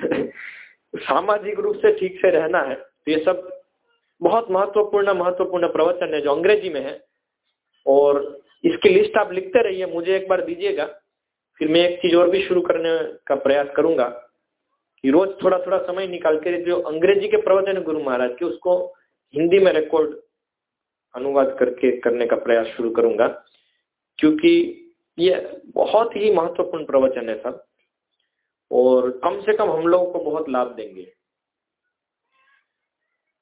सामाजिक रूप से ठीक से रहना है तो ये सब बहुत महत्वपूर्ण महत्वपूर्ण प्रवचन है जो अंग्रेज़ी में है। और इसकी लिस्ट आप लिखते रहिए, मुझे एक बार दीजिएगा। फिर मैं एक चीज़ और भी शुरू करने का प्रयास करूँगा कि रोज थोड़ा थोड़ा समय निकाल के जो अंग्रेज़ी के प्रवचन गुरु महाराज के, उसको हिंदी में रिकॉर्ड अनुवाद करके करने का प्रयास शुरू करूँगा। क्योंकि ये बहुत ही महत्वपूर्ण प्रवचन है सब। और कम से कम हम लोगों को बहुत लाभ देंगे।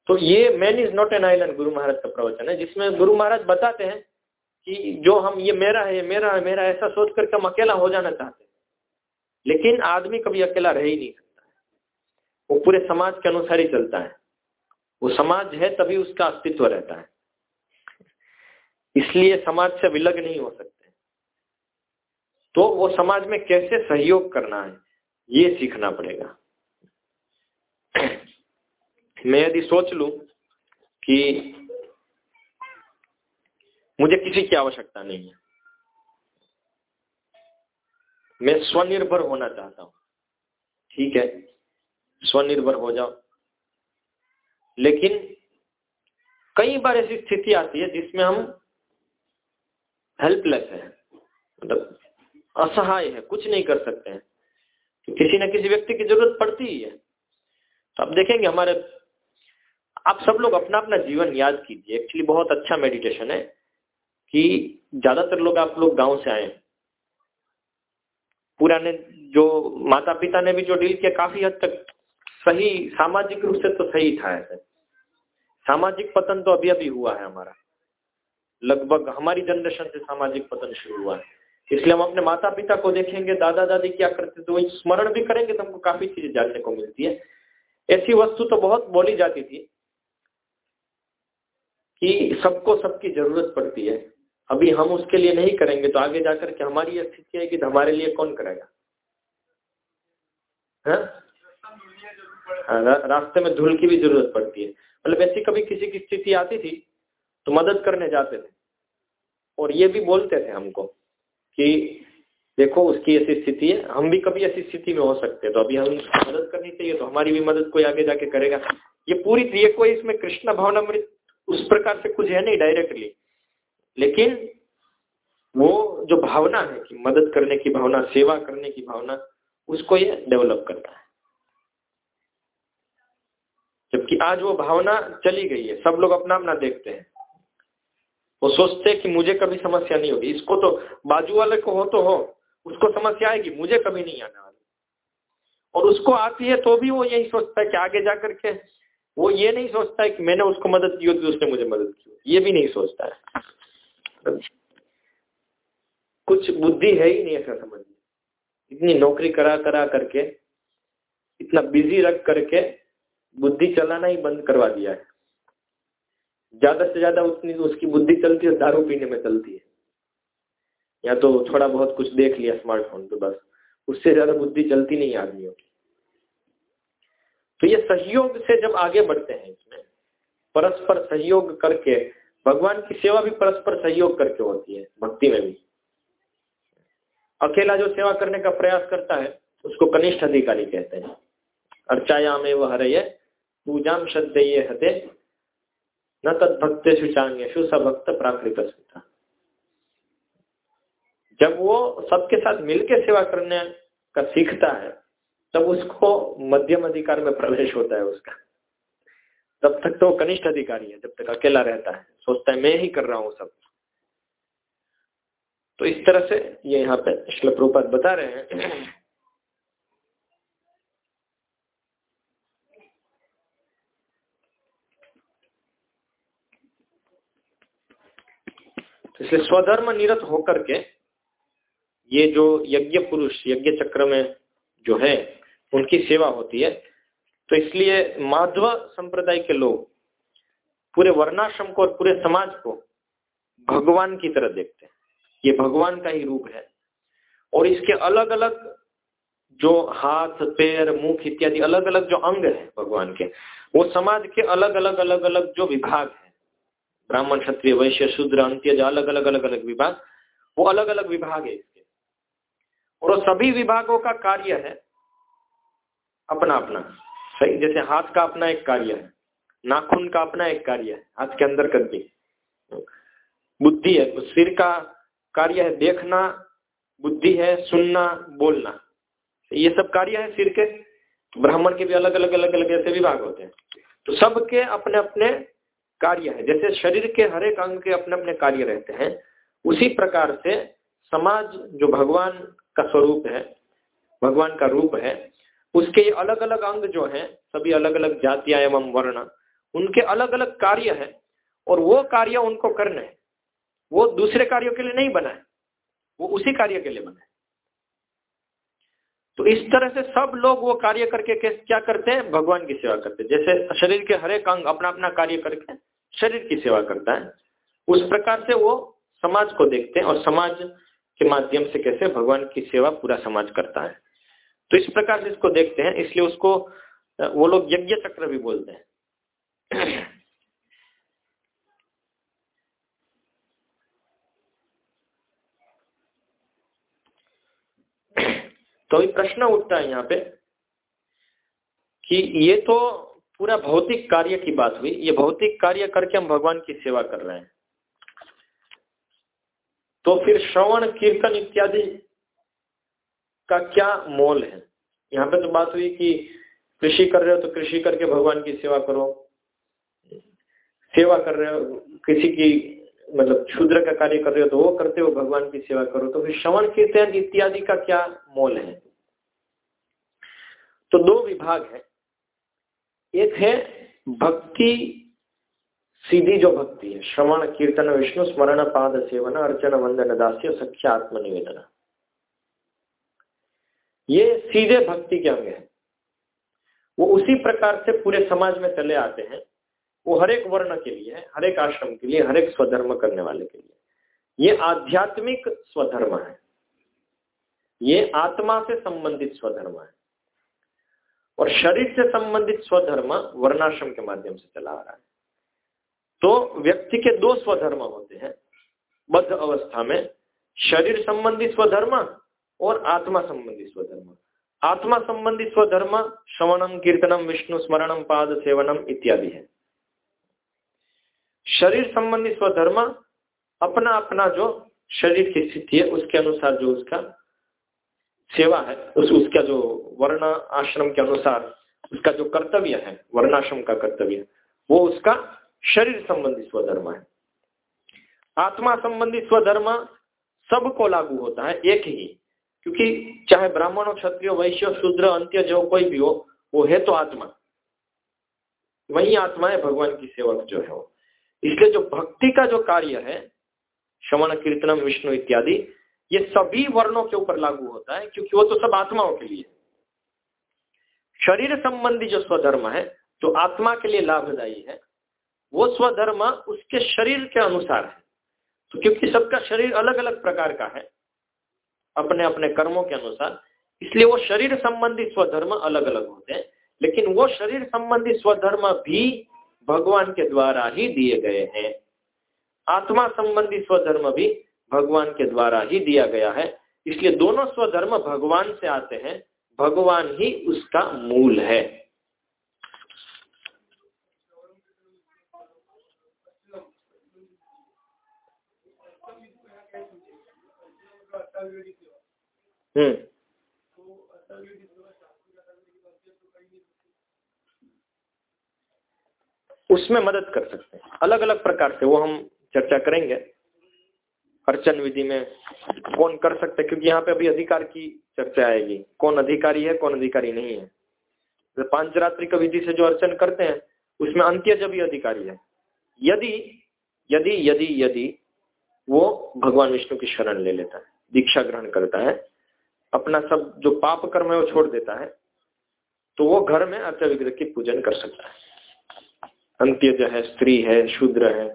तो ये man is not an island गुरु महाराज का प्रवचन है, जिसमें गुरु महाराज बताते हैं कि जो हम, ये मेरा है मेरा है, मेरा ऐसा सोच करके हम अकेला हो जाना चाहते हैं। लेकिन आदमी कभी अकेला रह ही नहीं सकता है। वो पूरे समाज के अनुसार ही चलता है। वो समाज है तभी उसका अस्तित्व रहता है। इसलिए समाज से विलग नहीं हो सकते। तो वो समाज में कैसे सहयोग करना है, ये सीखना पड़ेगा। मैं यदि सोच लू कि मुझे किसी की आवश्यकता नहीं है, मैं स्वनिर्भर होना चाहता हूँ, ठीक है, स्वनिर्भर हो जाओ लेकिन कई बार ऐसी स्थिति आती है जिसमें हम हेल्पलेस है मतलब असहाय है, कुछ नहीं कर सकते हैं। तो किसी न किसी व्यक्ति की ज़रूरत पड़ती ही है। तो आप देखेंगे हमारे आप सब लोग अपना अपना जीवन याद कीजिए। एक्चुअली बहुत अच्छा मेडिटेशन है कि ज़्यादातर लोग आप लोग गाँव से आए पुराने जो माता पिता ने भी जो डील किया, काफ़ी हद तक सही, सामाजिक रूप से तो सही था ऐसे। सामाजिक पतन तो अभी अभी हुआ है हमारा। लगभग हमारी जनरेशन से सामाजिक पतन शुरू हुआ है। इसलिए हम अपने माता पिता को देखेंगे दादा दादी क्या करते थे वही स्मरण भी करेंगे तो हमको काफ़ी चीज़ें जानने को मिलती है। ऐसी वस्तु तो बहुत बोली जाती थी। कि सबको सबकी ज़रूरत पड़ती है। अभी हम उसके लिए नहीं करेंगे तो आगे जाकर के हमारी यह स्थिति है कि हमारे लिए कौन करेगा? हाँ? हाँ रास्ते में धूल की भी ज़रूरत पड़ती है। मतलब ऐसी कभी किसी की स्थिति आती थी तो मदद करने जाते थे। और ये भी बोलते थे हमको कि देखो, उसकी ऐसी स्थिति है। हम भी कभी ऐसी स्थिति में हो सकते हैं। तो अभी हम मदद करनी चाहिए तो हमारी भी मदद कोई आगे जाके करेगा। ये पूरी ये कोई इसमें कृष्ण भावनामृत उस प्रकार से कुछ है नहीं डायरेक्टली लेकिन वो जो भावना है कि मदद करने की भावना, सेवा करने की भावना, उसको ये डेवलप करता है। जबकि आज वो भावना चली गई है, सब लोग अपना अपना देखते हैं। वो सोचते हैं कि मुझे कभी समस्या नहीं होगी। इसको तो बाजू वाले को हो तो हो, उसको समस्या आएगी, मुझे कभी नहीं आने वाली। और उसको आती है तो भी वो यही सोचता है कि आगे जाकर के वो ये नहीं सोचता है कि मैंने उसको मदद की होती उसने मुझे मदद की। ये भी नहीं सोचता है। कुछ बुद्धि है ही नहीं ऐसा समझिए इतनी नौकरी करा करा करके, इतना बिज़ी रख करके बुद्धि चलाना ही बंद करवा दिया है। ज़्यादा से ज़्यादा उतनी उसकी बुद्धि चलती है दारू पीने में चलती है। या तो थोड़ा बहुत कुछ देख लिया स्मार्टफ़ोन पे बस। उससे ज़्यादा बुद्धि चलती नहीं आदमियों की। तो ये सहयोग से जब आगे बढ़ते हैं इसमें, परस्पर सहयोग करके, भगवान की सेवा भी परस्पर सहयोग करके होती है, भक्ति में भी। अकेला जो सेवा करने का प्रयास करता है, उसको कनिष्ठ अधिकारी कहते हैं। अर्चायाम एवं हरय पूजाम श्रद्धेय हते, न तद भक्त शुचान्यशु सभक्त प्राकृत जब वो सबके साथ मिलके सेवा करने का सीखता है तब उसको मध्यम अधिकार में प्रवेश होता है उसका। तब तक तो कनिष्ठ अधिकारी है, जब तक अकेला रहता है। सोचता है, मैं ही कर रहा हूँ सब। तो इस तरह से ये यहाँ पे श्लोक रूपा बता रहे हैं। इसलिए स्वधर्म निरत होकर के ये जो यज्ञ पुरुष, यज्ञ चक्र में जो है उनकी सेवा होती है। तो इसलिए माधव संप्रदाय के लोग पूरे वर्णाश्रम को और पूरे समाज को भगवान की तरह देखते हैं। ये भगवान का ही रूप है। और इसके अलग अलग जो हाथ, पैर, मुख इत्यादि अलग अलग जो अंग है भगवान के, वो समाज के अलग अलग अलग अलग जो विभाग है, ब्राह्मण, क्षत्रिय, वैश्य, शूद्र अंत्य जो अलग अलग अलग अलग विभाग, वो अलग अलग विभाग है इसके। और सभी विभागों का कार्य है अपना अपना। सही? जैसे हाथ का अपना एक कार्य है नाखून का अपना एक कार्य है, हाथ के अंदर दी बुद्धि है सिर का कार्य है देखना, बुद्धि है सुनना, बोलना। ये सब कार्य है सिर के? ब्राह्मण के भी अलग अलग अलग अलग ऐसे विभाग होते हैं। तो सबके अपने अपने कार्य है। जैसे शरीर के हर एक अंग के अपने अपने कार्य रहते हैं, उसी प्रकार से समाज, जो भगवान का स्वरूप है, भगवान का रूप है उसके अलग अलग अंग जो हैं, सभी अलग अलग जातियाँ एवं वर्ण, उनके अलग अलग कार्य है और वो कार्य उनको करने है। वो दूसरे कार्यों के लिए नहीं बना है, वो उसी कार्य के लिए बना है। तो इस तरह से सब लोग वो कार्य करके क्या करते हैं? भगवान की सेवा करते हैं। जैसे शरीर के हरेक अंग अपना अपना कार्य करके शरीर की सेवा करता है, उस प्रकार से वो समाज को देखते हैं और समाज के माध्यम से कैसे भगवान की सेवा पूरा समाज करता है। तो इस प्रकार से इसको देखते हैं, इसलिए उसको वो लोग यज्ञ चक्र भी बोलते हैं। तो अभी प्रश्न उठता है यहाँ पे कि ये तो पूरा भौतिक कार्य की बात हुई, ये भौतिक कार्य करके हम भगवान की सेवा कर रहे हैं। तो फिर श्रवण, कीर्तन इत्यादि का क्या मोल है? यहाँ पे तो बात हुई कि कृषि कर रहे हो तो कृषि करके भगवान की सेवा करो। सेवा कर रहे हो, किसी की मतलब क्षुद्र का कार्य कर रहे हो तो वो करते हो, भगवान की सेवा करो। तो फिर श्रवण कीर्तन इत्यादि का क्या मोल है? तो दो विभाग है। एक है भक्ति, सीधी जो भक्ति है, श्रवण, कीर्तन, विष्णु, स्मरण, पाद, सेवन, अर्चन, वंदन, दास्य, सख्या, आत्मनिवेदन। ये सीधे भक्ति के अंग है। वो उसी प्रकार से पूरे समाज में चले आते हैं। वो हर एक वर्ण के लिए है हर एक आश्रम के लिए, हर एक स्वधर्म करने वाले के लिए। ये आध्यात्मिक स्वधर्म है। ये आत्मा से संबंधित स्वधर्म है। और शरीर से संबंधित स्वधर्म वर्णाश्रम के माध्यम से चला आ रहा है। तो व्यक्ति के दो स्वधर्म होते हैं। बद्ध अवस्था में शरीर संबंधी स्वधर्म और आत्मा संबंधी स्वधर्म। आत्मा संबंधी स्वधर्म श्रवणम कीर्तनम विष्णु स्मरणम पाद सेवनम इत्यादि है। शरीर संबंधी स्वधर्म अपना अपना जो शरीर की स्थिति है, उसके अनुसार जो उसका सेवा है, उस, उसका जो वर्ण आश्रम के अनुसार उसका जो कर्तव्य है, वर्णाश्रम का कर्तव्य, वो उसका शरीर संबंधी स्वधर्म है। आत्मा संबंधी स्वधर्म सबको लागू होता है, एक ही। क्योंकि चाहे ब्राह्मण हो, क्षत्रिय वैश्य शूद्र, अंत्य, जो कोई भी हो, वो है तो आत्मा। वही आत्मा है भगवान की सेवक जो है वो। इसलिए जो भक्ति का जो कार्य है, श्रवण, कीर्तनम, विष्णु इत्यादि, ये सभी वर्णों के ऊपर लागू होता है, क्योंकि वो तो सब आत्माओं के लिए शरीर संबंधी जो स्वधर्म है, जो आत्मा के लिए लाभदायी है, वो स्वधर्म उसके शरीर के अनुसार है। तो क्योंकि सबका शरीर अलग अलग प्रकार का है अपने अपने कर्मों के अनुसार। इसलिए वो शरीर संबंधी स्वधर्म अलग अलग होते हैं, लेकिन वो शरीर संबंधी स्वधर्म भी भगवान के द्वारा ही दिए गए हैं। आत्मा संबंधी स्वधर्म भी भगवान के द्वारा ही दिया गया है। इसलिए दोनों स्वधर्म भगवान से आते हैं, भगवान ही उसका मूल है। उसमें मदद कर सकते हैं। अलग अलग प्रकार से वो हम चर्चा करेंगे। अर्चन विधि में कौन कर सकते क्योंकि यहाँ पे अभी अधिकार की चर्चा आएगी। कौन अधिकारी है, कौन अधिकारी नहीं है। तो पाँच रात्रि का विधि से जो अर्चन करते हैं, उसमें अंत्य भी अधिकारी है, यदि यदि यदि यदि वो भगवान विष्णु की शरण ले लेता है, दीक्षा ग्रहण करता है अपना सब जो पाप कर्म है वो छोड़ देता है तो वो घर में अर्चा विग्रह की पूजन कर सकता है। अंत्य जो है, स्त्री है, शूद्र है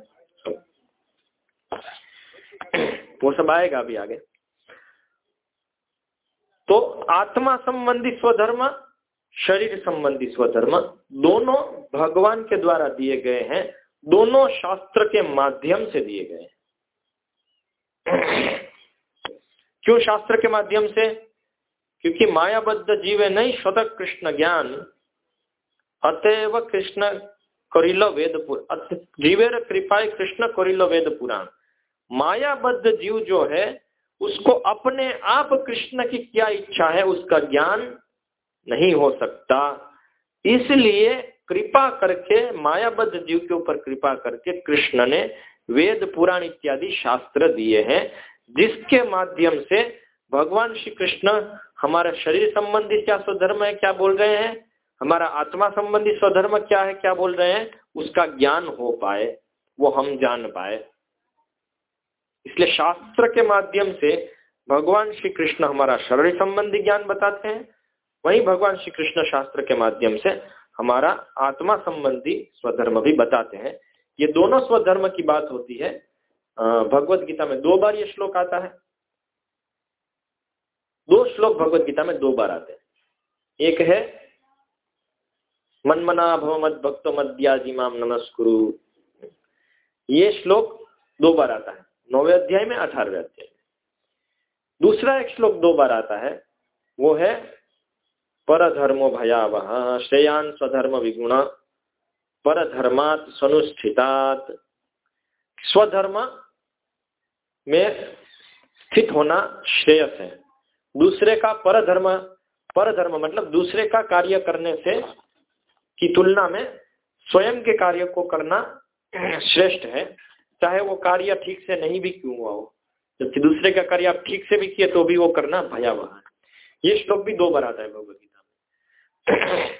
वो सब आएगा अभी आगे। तो आत्मा संबंधी स्वधर्म, शरीर संबंधी स्वधर्म, दोनों भगवान के द्वारा दिए गए हैं, दोनों शास्त्र के माध्यम से दिए गए हैं। क्यों शास्त्र के माध्यम से? क्योंकि मायाबद्ध जीव नहीं, स्वतः कृष्ण ज्ञान। अतएव कृष्ण करिलो वेद जीवेर कृपा कृष्ण करिलो वेद पुराण। मायाबद्ध जीव जो है, उसको अपने आप कृष्ण की क्या इच्छा है, उसका ज्ञान नहीं हो सकता। इसलिए कृपा करके, मायाबद्ध जीव के ऊपर कृपा करके कृष्ण ने वेद पुराण इत्यादि शास्त्र दिए हैं, जिसके माध्यम से भगवान श्री कृष्ण हमारा शरीर संबंधी क्या स्वधर्म है, क्या बोल रहे हैं? हमारा आत्मा संबंधी स्वधर्म क्या है, क्या बोल रहे हैं? उसका ज्ञान हो पाए, वो हम जान पाए। इसलिए शास्त्र के माध्यम से भगवान श्री कृष्ण हमारा शरीर संबंधी ज्ञान बताते हैं। वही भगवान श्री कृष्ण शास्त्र के माध्यम से हमारा आत्मा संबंधी स्वधर्म भी बताते हैं। ये दोनों स्वधर्म की बात होती है। भगवत गीता में दो बार ये श्लोक आता है। दो श्लोक भगवत गीता में दो बार आते हैं। एक है, मनमना भव मत भक्तो मद्याजी माम नमस्कुरु। ये श्लोक दो बार आता है, नौवे अध्याय में अठारहवें अध्याय में। दूसरा एक श्लोक दो बार आता है, वो है पर धर्मो भयावह, श्रेयान स्वधर्म विगुण पर धर्मात सनुष्ठितात स्वधर्म में स्थित होना श्रेयस है। दूसरे का पर धर्म पर मतलब दूसरे का कार्य करने से की तुलना में स्वयं के कार्य को करना श्रेष्ठ है। चाहे वो कार्य ठीक से नहीं भी क्यों हुआ हो। जबकि दूसरे का कार्य आप ठीक से भी किए तो भी वो करना भयावह है। ये श्लोक भी दो बार आता है भगवदगीता में।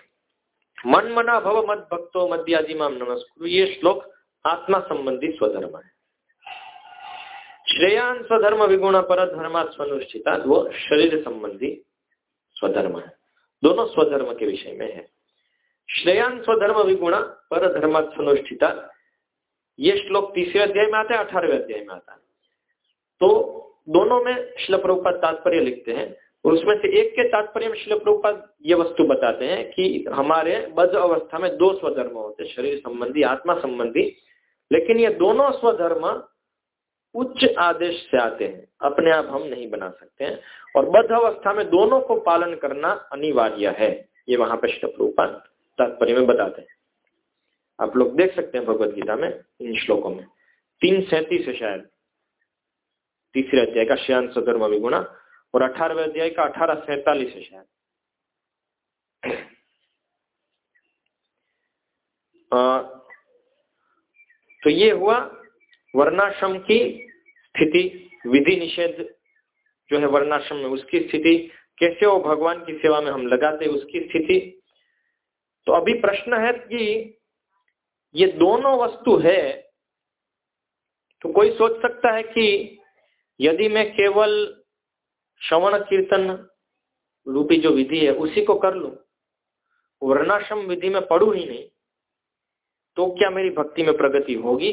मन मना भव मत भक्तो मध्याजी माम नमस्कुरु। ये श्लोक आत्मा संबंधी स्वधर्म है। श्रेयान स्वधर्म विगुण पर धर्मा स्वनुष्ठिता वो शरीर संबंधी स्वधर्म है। दोनों स्वधर्म के विषय में है। श्रेयान स्वधर्म विगुण पर धर्मा स्वनुष्ठिता ये श्लोक तीसरे अध्याय में आता है, अठारहवें अध्याय में आता है। तो दोनों में शिल तात्पर्य लिखते हैं, और उसमें से एक के तात्पर्य में शिल ये वस्तु बताते हैं कि हमारे बद्ध अवस्था में दो स्वधर्म होते हैं, शरीर संबंधी, आत्मा संबंधी। लेकिन ये दोनों स्वधर्म उच्च आदेश से आते हैं। अपने आप हम नहीं बना सकते हैं। और बद्ध अवस्था में दोनों को पालन करना अनिवार्य है। ये वहाँ पर शिल प्रभुपाद तात्पर्य में बताते हैं। आप लोग देख सकते हैं भगवत गीता में इन श्लोकों में। तीन सैंतीस है शायद। तीसरे अध्याय का श्यान सधर्म विगुणा और अठारहवें अध्याय का अठारह सैतालीस है शायद। तो ये हुआ वर्णाश्रम की स्थिति, विधि निषेध जो है वर्णाश्रम में, उसकी स्थिति, कैसे वो भगवान की सेवा में हम लगाते उसकी स्थिति। तो अभी प्रश्न है कि ये दोनों वस्तु है तो कोई सोच सकता है कि यदि मैं केवल श्रवण कीर्तन रूपी जो विधि है, उसी को कर लू? वर्णाश्रम विधि में पढ़ू ही नहीं तो क्या मेरी भक्ति में प्रगति होगी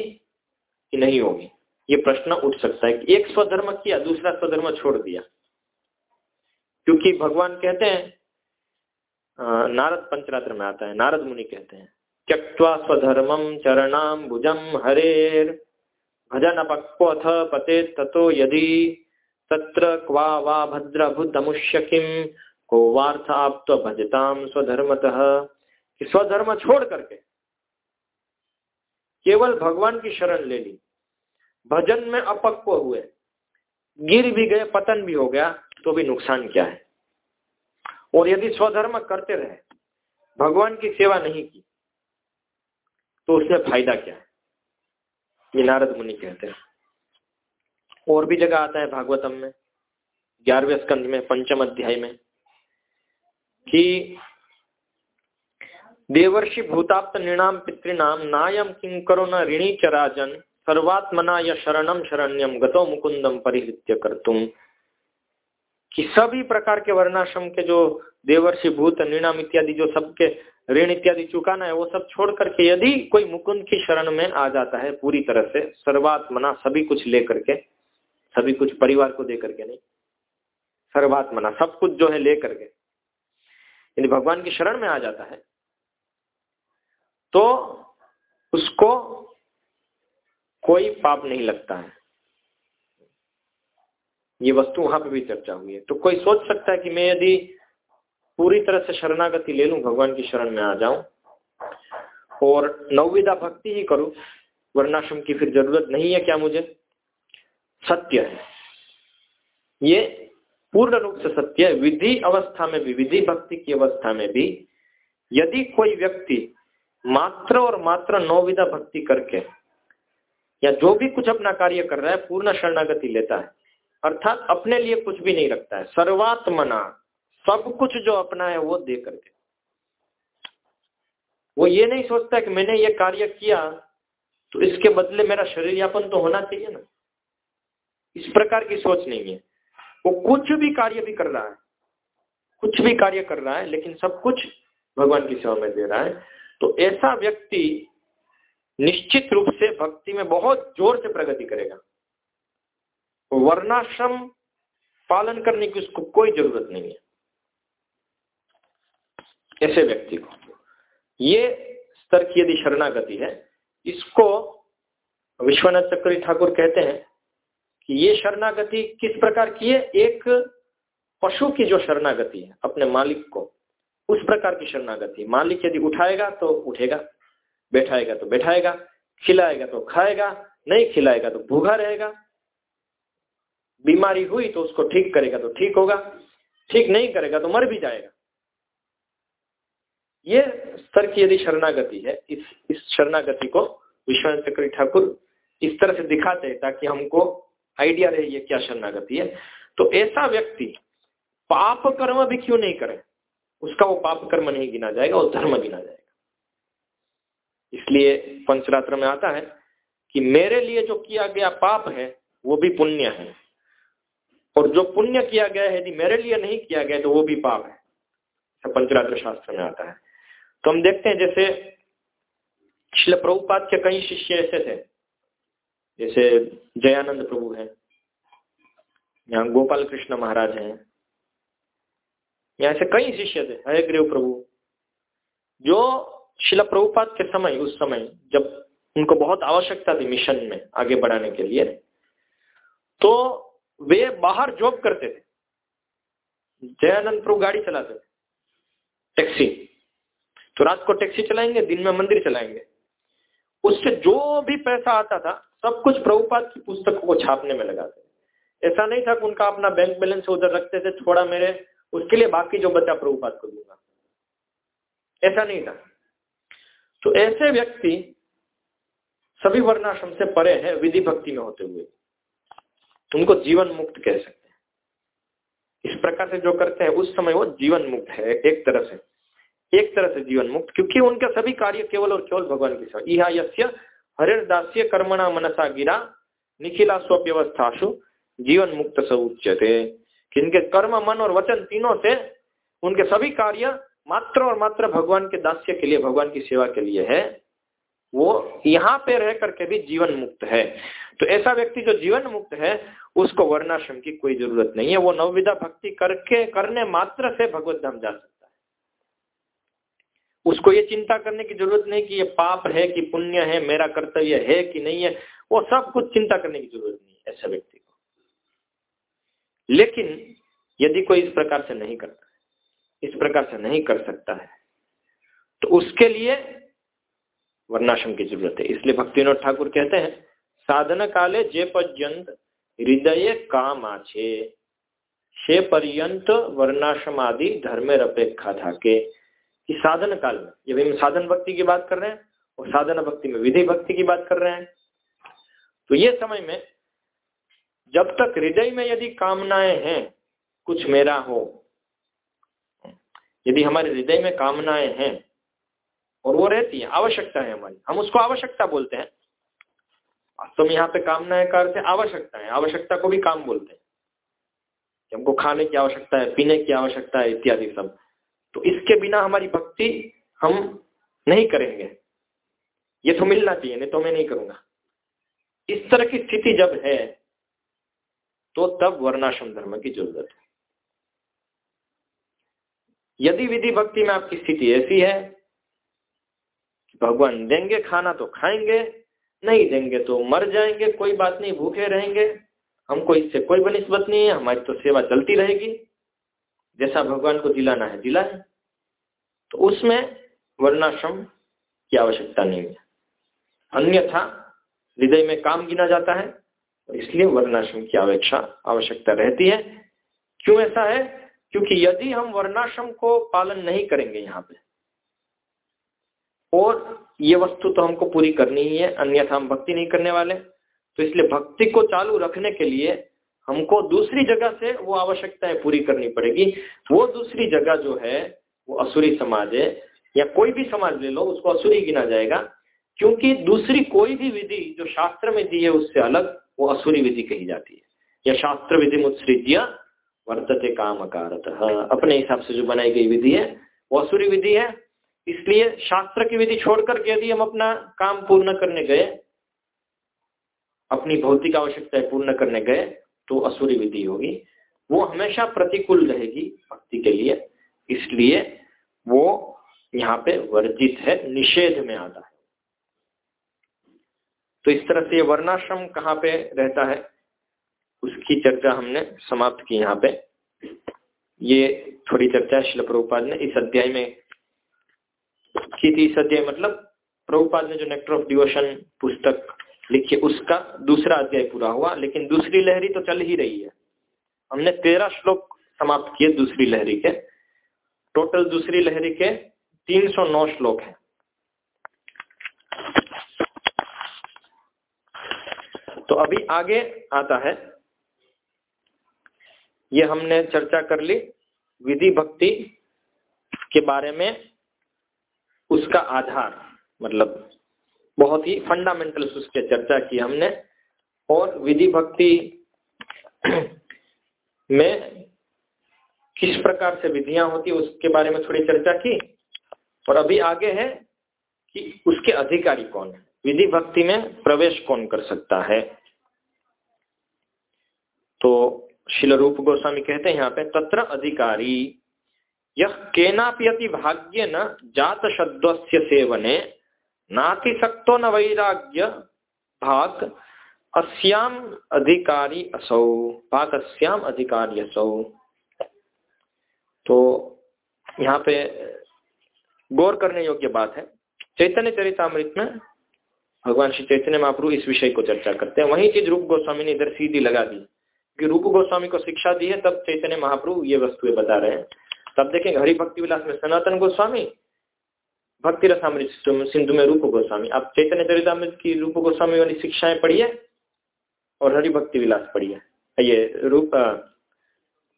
कि नहीं होगी? ये प्रश्न उठ सकता है एक स्वधर्म किया, दूसरा स्वधर्म छोड़ दिया। क्योंकि भगवान कहते हैं नारद पंचरात्र में आता है, नारद मुनि कहते हैं त्यक्वा स्वधर्मम चरणाम भुजम हरेर, भजन पक्वथ पते ततो यदि, तत्र क्वा वा भद्र बुद्धमुष्य किम को वार्थ आप तो भजताम स्वधर्मतः स्वधर्म छोड़ करके, केवल भगवान की शरण ले ली। भजन में अपक्व हुए। गिर भी गए, पतन भी हो गया तो भी नुकसान क्या है? और यदि स्वधर्म करते रहे, भगवान की सेवा नहीं की तो उसमें फ़ायदा क्या है? ये नारद मुनि कहते हैं। और भी जगह आता है भागवतम में, ग्यारहवें स्कंध में, पंचम अध्याय में, कि देवर्षि भूताप्त निर्णाम पितृणाम नायम किं करो न ऋणी चराजन सर्वात्मना या शरणम शरण्यम गतो मुकुंदम परिहृत्य कर तुम कि सभी प्रकार के वर्णाश्रम के जो देवर्षि भूत निर्णाम इत्यादि, जो सबके ऋण इत्यादि चुकाना है, वो सब छोड़ करके यदि कोई मुकुंद की शरण में आ जाता है पूरी तरह से, सर्वात्मना सभी कुछ लेकर के, सभी कुछ परिवार को दे करके नहीं, सर्वात्मना सब कुछ जो है ले करके यदि भगवान की शरण में आ जाता है तो उसको कोई पाप नहीं लगता है। ये वस्तु वहाँ पे भी चर्चा हुई है। तो कोई सोच सकता है कि मैं यदि पूरी तरह से शरणागति ले लूँ, भगवान की शरण में आ जाऊँ और नवविधा भक्ति ही करूँ, वर्णाश्रम की फिर ज़रूरत नहीं है क्या मुझे? सत्य है। ये पूर्ण रूप से सत्य है। विधि अवस्था में भी, विधि भक्ति की अवस्था में भी यदि कोई व्यक्ति मात्र और मात्र नौविधा भक्ति करके या जो भी कुछ अपना कार्य कर रहा है, पूर्ण शरणागति लेता है। अर्थात अपने लिए कुछ भी नहीं रखता है। सर्वात्मना, सब कुछ जो अपना है, वो दे करके। वो ये नहीं सोचता कि मैंने ये कार्य किया तो इसके बदले मेरा शरीर यापन तो होना चाहिए ना। इस प्रकार की सोच नहीं है। वो कुछ भी कार्य भी कर रहा है। कुछ भी कार्य कर रहा है, लेकिन सब कुछ भगवान की सेवा में दे रहा है। तो ऐसा व्यक्ति निश्चित रूप से भक्ति में बहुत ज़ोर से प्रगति करेगा। वर्णाश्रम पालन करने की उसको कोई ज़रूरत नहीं है। ऐसे व्यक्ति को। ये स्तर की यदि शरणागति है, इसको विश्वनाथ चक्री ठाकुर कहते हैं कि ये शरणागति किस प्रकार की है? एक पशु की जो शरणागति है, अपने मालिक को, उस प्रकार की शरणागति। मालिक यदि उठाएगा तो उठेगा। बैठाएगा तो बैठाएगा, खिलाएगा तो खाएगा, नहीं खिलाएगा तो भूखा रहेगा। बीमारी हुई तो उसको ठीक करेगा तो ठीक होगा, ठीक नहीं करेगा तो मर भी जाएगा। ये स्तर की यदि शरणागति है, इस इस शरणागति को विश्वनाथ चक्री ठाकुर इस तरह से दिखाते हैं ताकि हमको आइडिया रहे ये क्या शरणागति है। तो ऐसा व्यक्ति पाप कर्म भी क्यों नहीं करे? उसका वो पाप कर्म नहीं गिना जाएगा, वो धर्म गिना जाएगा। इसलिए पंचरात्र में आता है कि मेरे लिए जो किया गया पाप है, वो भी पुण्य है। और जो पुण्य किया गया है, यदि मेरे लिए नहीं किया गया तो वो भी पाप है। पंचरात्र शास्त्र में आता है। तो हम देखते हैं, जैसे शिल प्रभुपाद के कई शिष्य ऐसे थे। जैसे जयानंद प्रभु हैं, यहाँ गोपाल कृष्ण महाराज हैं। यहाँ से कई शिष्य थे हरे ग्रेव प्रभु। जो शिला प्रभुपाद के समय, उस समय, जब उनको बहुत आवश्यकता थी मिशन में आगे बढ़ाने के लिए तो वे बाहर जॉब करते थे। जयानंद प्रभु गाड़ी चलाते थे। टैक्सी तो रात को टैक्सी चलाएँगे, दिन में मंदिर चलाएँगे। उससे जो भी पैसा आता था, सब कुछ प्रभुपाद की पुस्तकों को छापने में लगाते ऐसा नहीं था कि उनका अपना बैंक बैलेंस उधर रखते थे, थोड़ा मेरे, उसके लिए बाकी जो बचा प्रभुपाद को दूँगा। ऐसा नहीं था। तो ऐसे व्यक्ति सभी वर्णाश्रम से परे है, विधि भक्ति में होते हुए। उनको जीवन मुक्त कह सकते हैं। इस प्रकार से जो करते हैं, उस समय वो जीवन मुक्त है, एक तरह से। एक तरह से जीवन मुक्त, क्योंकि उनका सभी कार्य केवल और केवल भगवान की सेवा इहा यस्य हरिर्दास्य कर्मणा मनसा गिरा निखिला स्वव्यवस्थाशु जीवन मुक्त स उच्यते। इनके कर्म, मन और वचन तीनों से उनके सभी कार्य मात्र और मात्र भगवान के दास्य के लिए, भगवान की सेवा के लिए है, वो यहाँ पे रह करके भी जीवन मुक्त है। तो ऐसा व्यक्ति जो जीवन मुक्त है, उसको वर्णाश्रम की कोई ज़रूरत नहीं है। वो नवविधा भक्ति करके, करने मात्र से भगवत धाम जा सकता है। उसको ये चिंता करने की ज़रूरत नहीं कि ये पाप है कि पुण्य है, मेरा कर्तव्य है कि नहीं है, वो सब कुछ चिंता करने की ज़रूरत नहीं है ऐसा व्यक्ति को। लेकिन यदि कोई इस प्रकार से नहीं करता इस प्रकार से नहीं कर सकता है। तो उसके लिए वर्णाश्रम की ज़रूरत है। इसलिए भक्तिनोद ठाकुर कहते हैं, साधन काले जे पर्यंत हृदय काम आछे। से पर्यंत वर्णाश्रम आदि धर्मेर अपेक्षा था के कि साधन काल में जब हम साधन भक्ति की बात कर रहे हैं और साधन भक्ति में विधि भक्ति की बात कर रहे हैं। तो ये समय में जब तक हृदय में यदि कामनाएँ हैं, कुछ मेरा हो यदि हमारे हृदय में कामनाएँ हैं और वो रहती है, आवश्यकता है हमारी, हम उसको आवश्यकता बोलते हैं। वास्तव में यहाँ पे कामनाएँ का अर्थ आवश्यकता है, आवश्यकता को भी काम बोलते हैं। हमको खाने की आवश्यकता है, पीने की आवश्यकता है, इत्यादि सब। तो इसके बिना हमारी भक्ति हम नहीं करेंगे। ये तो मिलना चाहिए, नहीं तो मैं नहीं करूँगा। इस तरह की स्थिति जब है तो तब वर्णाश्रम धर्म की ज़रूरत है। यदि विधि भक्ति में आपकी स्थिति ऐसी है कि भगवान देंगे खाना तो खाएँगे, नहीं देंगे तो मर जाएँगे, कोई बात नहीं, भूखे रहेंगे, हमको इससे कोई बनिस्बत नहीं है, हमारी तो सेवा चलती रहेगी। जैसा भगवान को दिलाना है, दिला है। तो उसमें वर्णाश्रम की आवश्यकता नहीं है। अन्यथा हृदय में काम गिना जाता है इसलिए वर्णाश्रम की अपेक्षा आवश्यकता रहती है। क्यों ऐसा है? क्योंकि यदि हम वर्णाश्रम को पालन नहीं करेंगे यहाँ पे, और ये वस्तु तो हमको पूरी करनी ही है, अन्यथा हम भक्ति नहीं करने वाले तो इसलिए भक्ति को चालू रखने के लिए हमको दूसरी जगह से वो आवश्यकताएँ पूरी करनी पड़ेगी। वो दूसरी जगह जो है, वो असुरी समाज है, या कोई भी समाज ले लो, उसको असुरी गिना जाएगा, क्योंकि दूसरी कोई भी विधि जो शास्त्र में दी है, उससे अलग वो असुरी विधि कही जाती है। या शास्त्र विधि मुत्सृज्य वर्तते काम अकारत अपने हिसाब से जो बनाई गई विधि है, वो असुरी विधि है। इसलिए शास्त्र की विधि छोड़कर के यदि हम अपना काम पूर्ण करने गए, अपनी भौतिक आवश्यकताएँ पूर्ण करने गए तो असुरी विधि होगी। वो हमेशा प्रतिकूल रहेगी भक्ति के लिए। इसलिए वो यहाँ पे वर्जित है, निषेध में आता है। तो इस तरह से ये वर्णाश्रम कहाँ पे रहता है? उसकी चर्चा हमने समाप्त की यहाँ पे। ये थोड़ी चर्चा शिल प्रभुपाद ने इस अध्याय में की थी। इस अध्याय मतलब प्रभुपाद ने जो नेक्टर ऑफ़ डिवोशन पुस्तक लिखी, उसका दूसरा अध्याय पूरा हुआ, लेकिन दूसरी लहरी तो चल ही रही है। हमने तेरह श्लोक समाप्त किए दूसरी लहरी के। टोटल दूसरी लहरी के 309 श्लोक हैं। तो अभी आगे आता है। ये हमने चर्चा कर ली विधि भक्ति के बारे में, उसका आधार मतलब बहुत ही फंडामेंटल उसके चर्चा की हमने, और विधि भक्ति में किस प्रकार से विधियाँ होती है उसके बारे में थोड़ी चर्चा की, और अभी आगे है कि उसके अधिकारी कौन है, विधि भक्ति में प्रवेश कौन कर सकता है। तो शिल रूप गोस्वामी कहते हैं यहाँ पे, तत्र अधिकारी यह केनापि अति भाग्य न जात शब्द सेवने नातिशक्तो न वैराग्य भाग अस्याम अधिकारी असौ, भाग अस्याम अधिकारी असौ। तो यहाँ पे गौर करने योग्य बात है। चैतन्य चरितमृत में भगवान श्री चैतन्य महाप्रभु इस विषय को चर्चा करते हैं। वही चीज़ रूप गोस्वामी ने इधर सीधी लगा दी। कि रूप गोस्वामी को शिक्षा दी है, तब चैतन्य महाप्रभु ये वस्तुएँ बता रहे हैं। तब देखेंगे हरि भक्ति विलास में सनातन गोस्वामी, भक्ति रसामृत सिंधु में रूप गोस्वामी। आप चैतन्य चरितमृत की रूप गोस्वामी वाली शिक्षाएँ पढ़िए और हरि भक्ति विलास पढ़िए ये रूप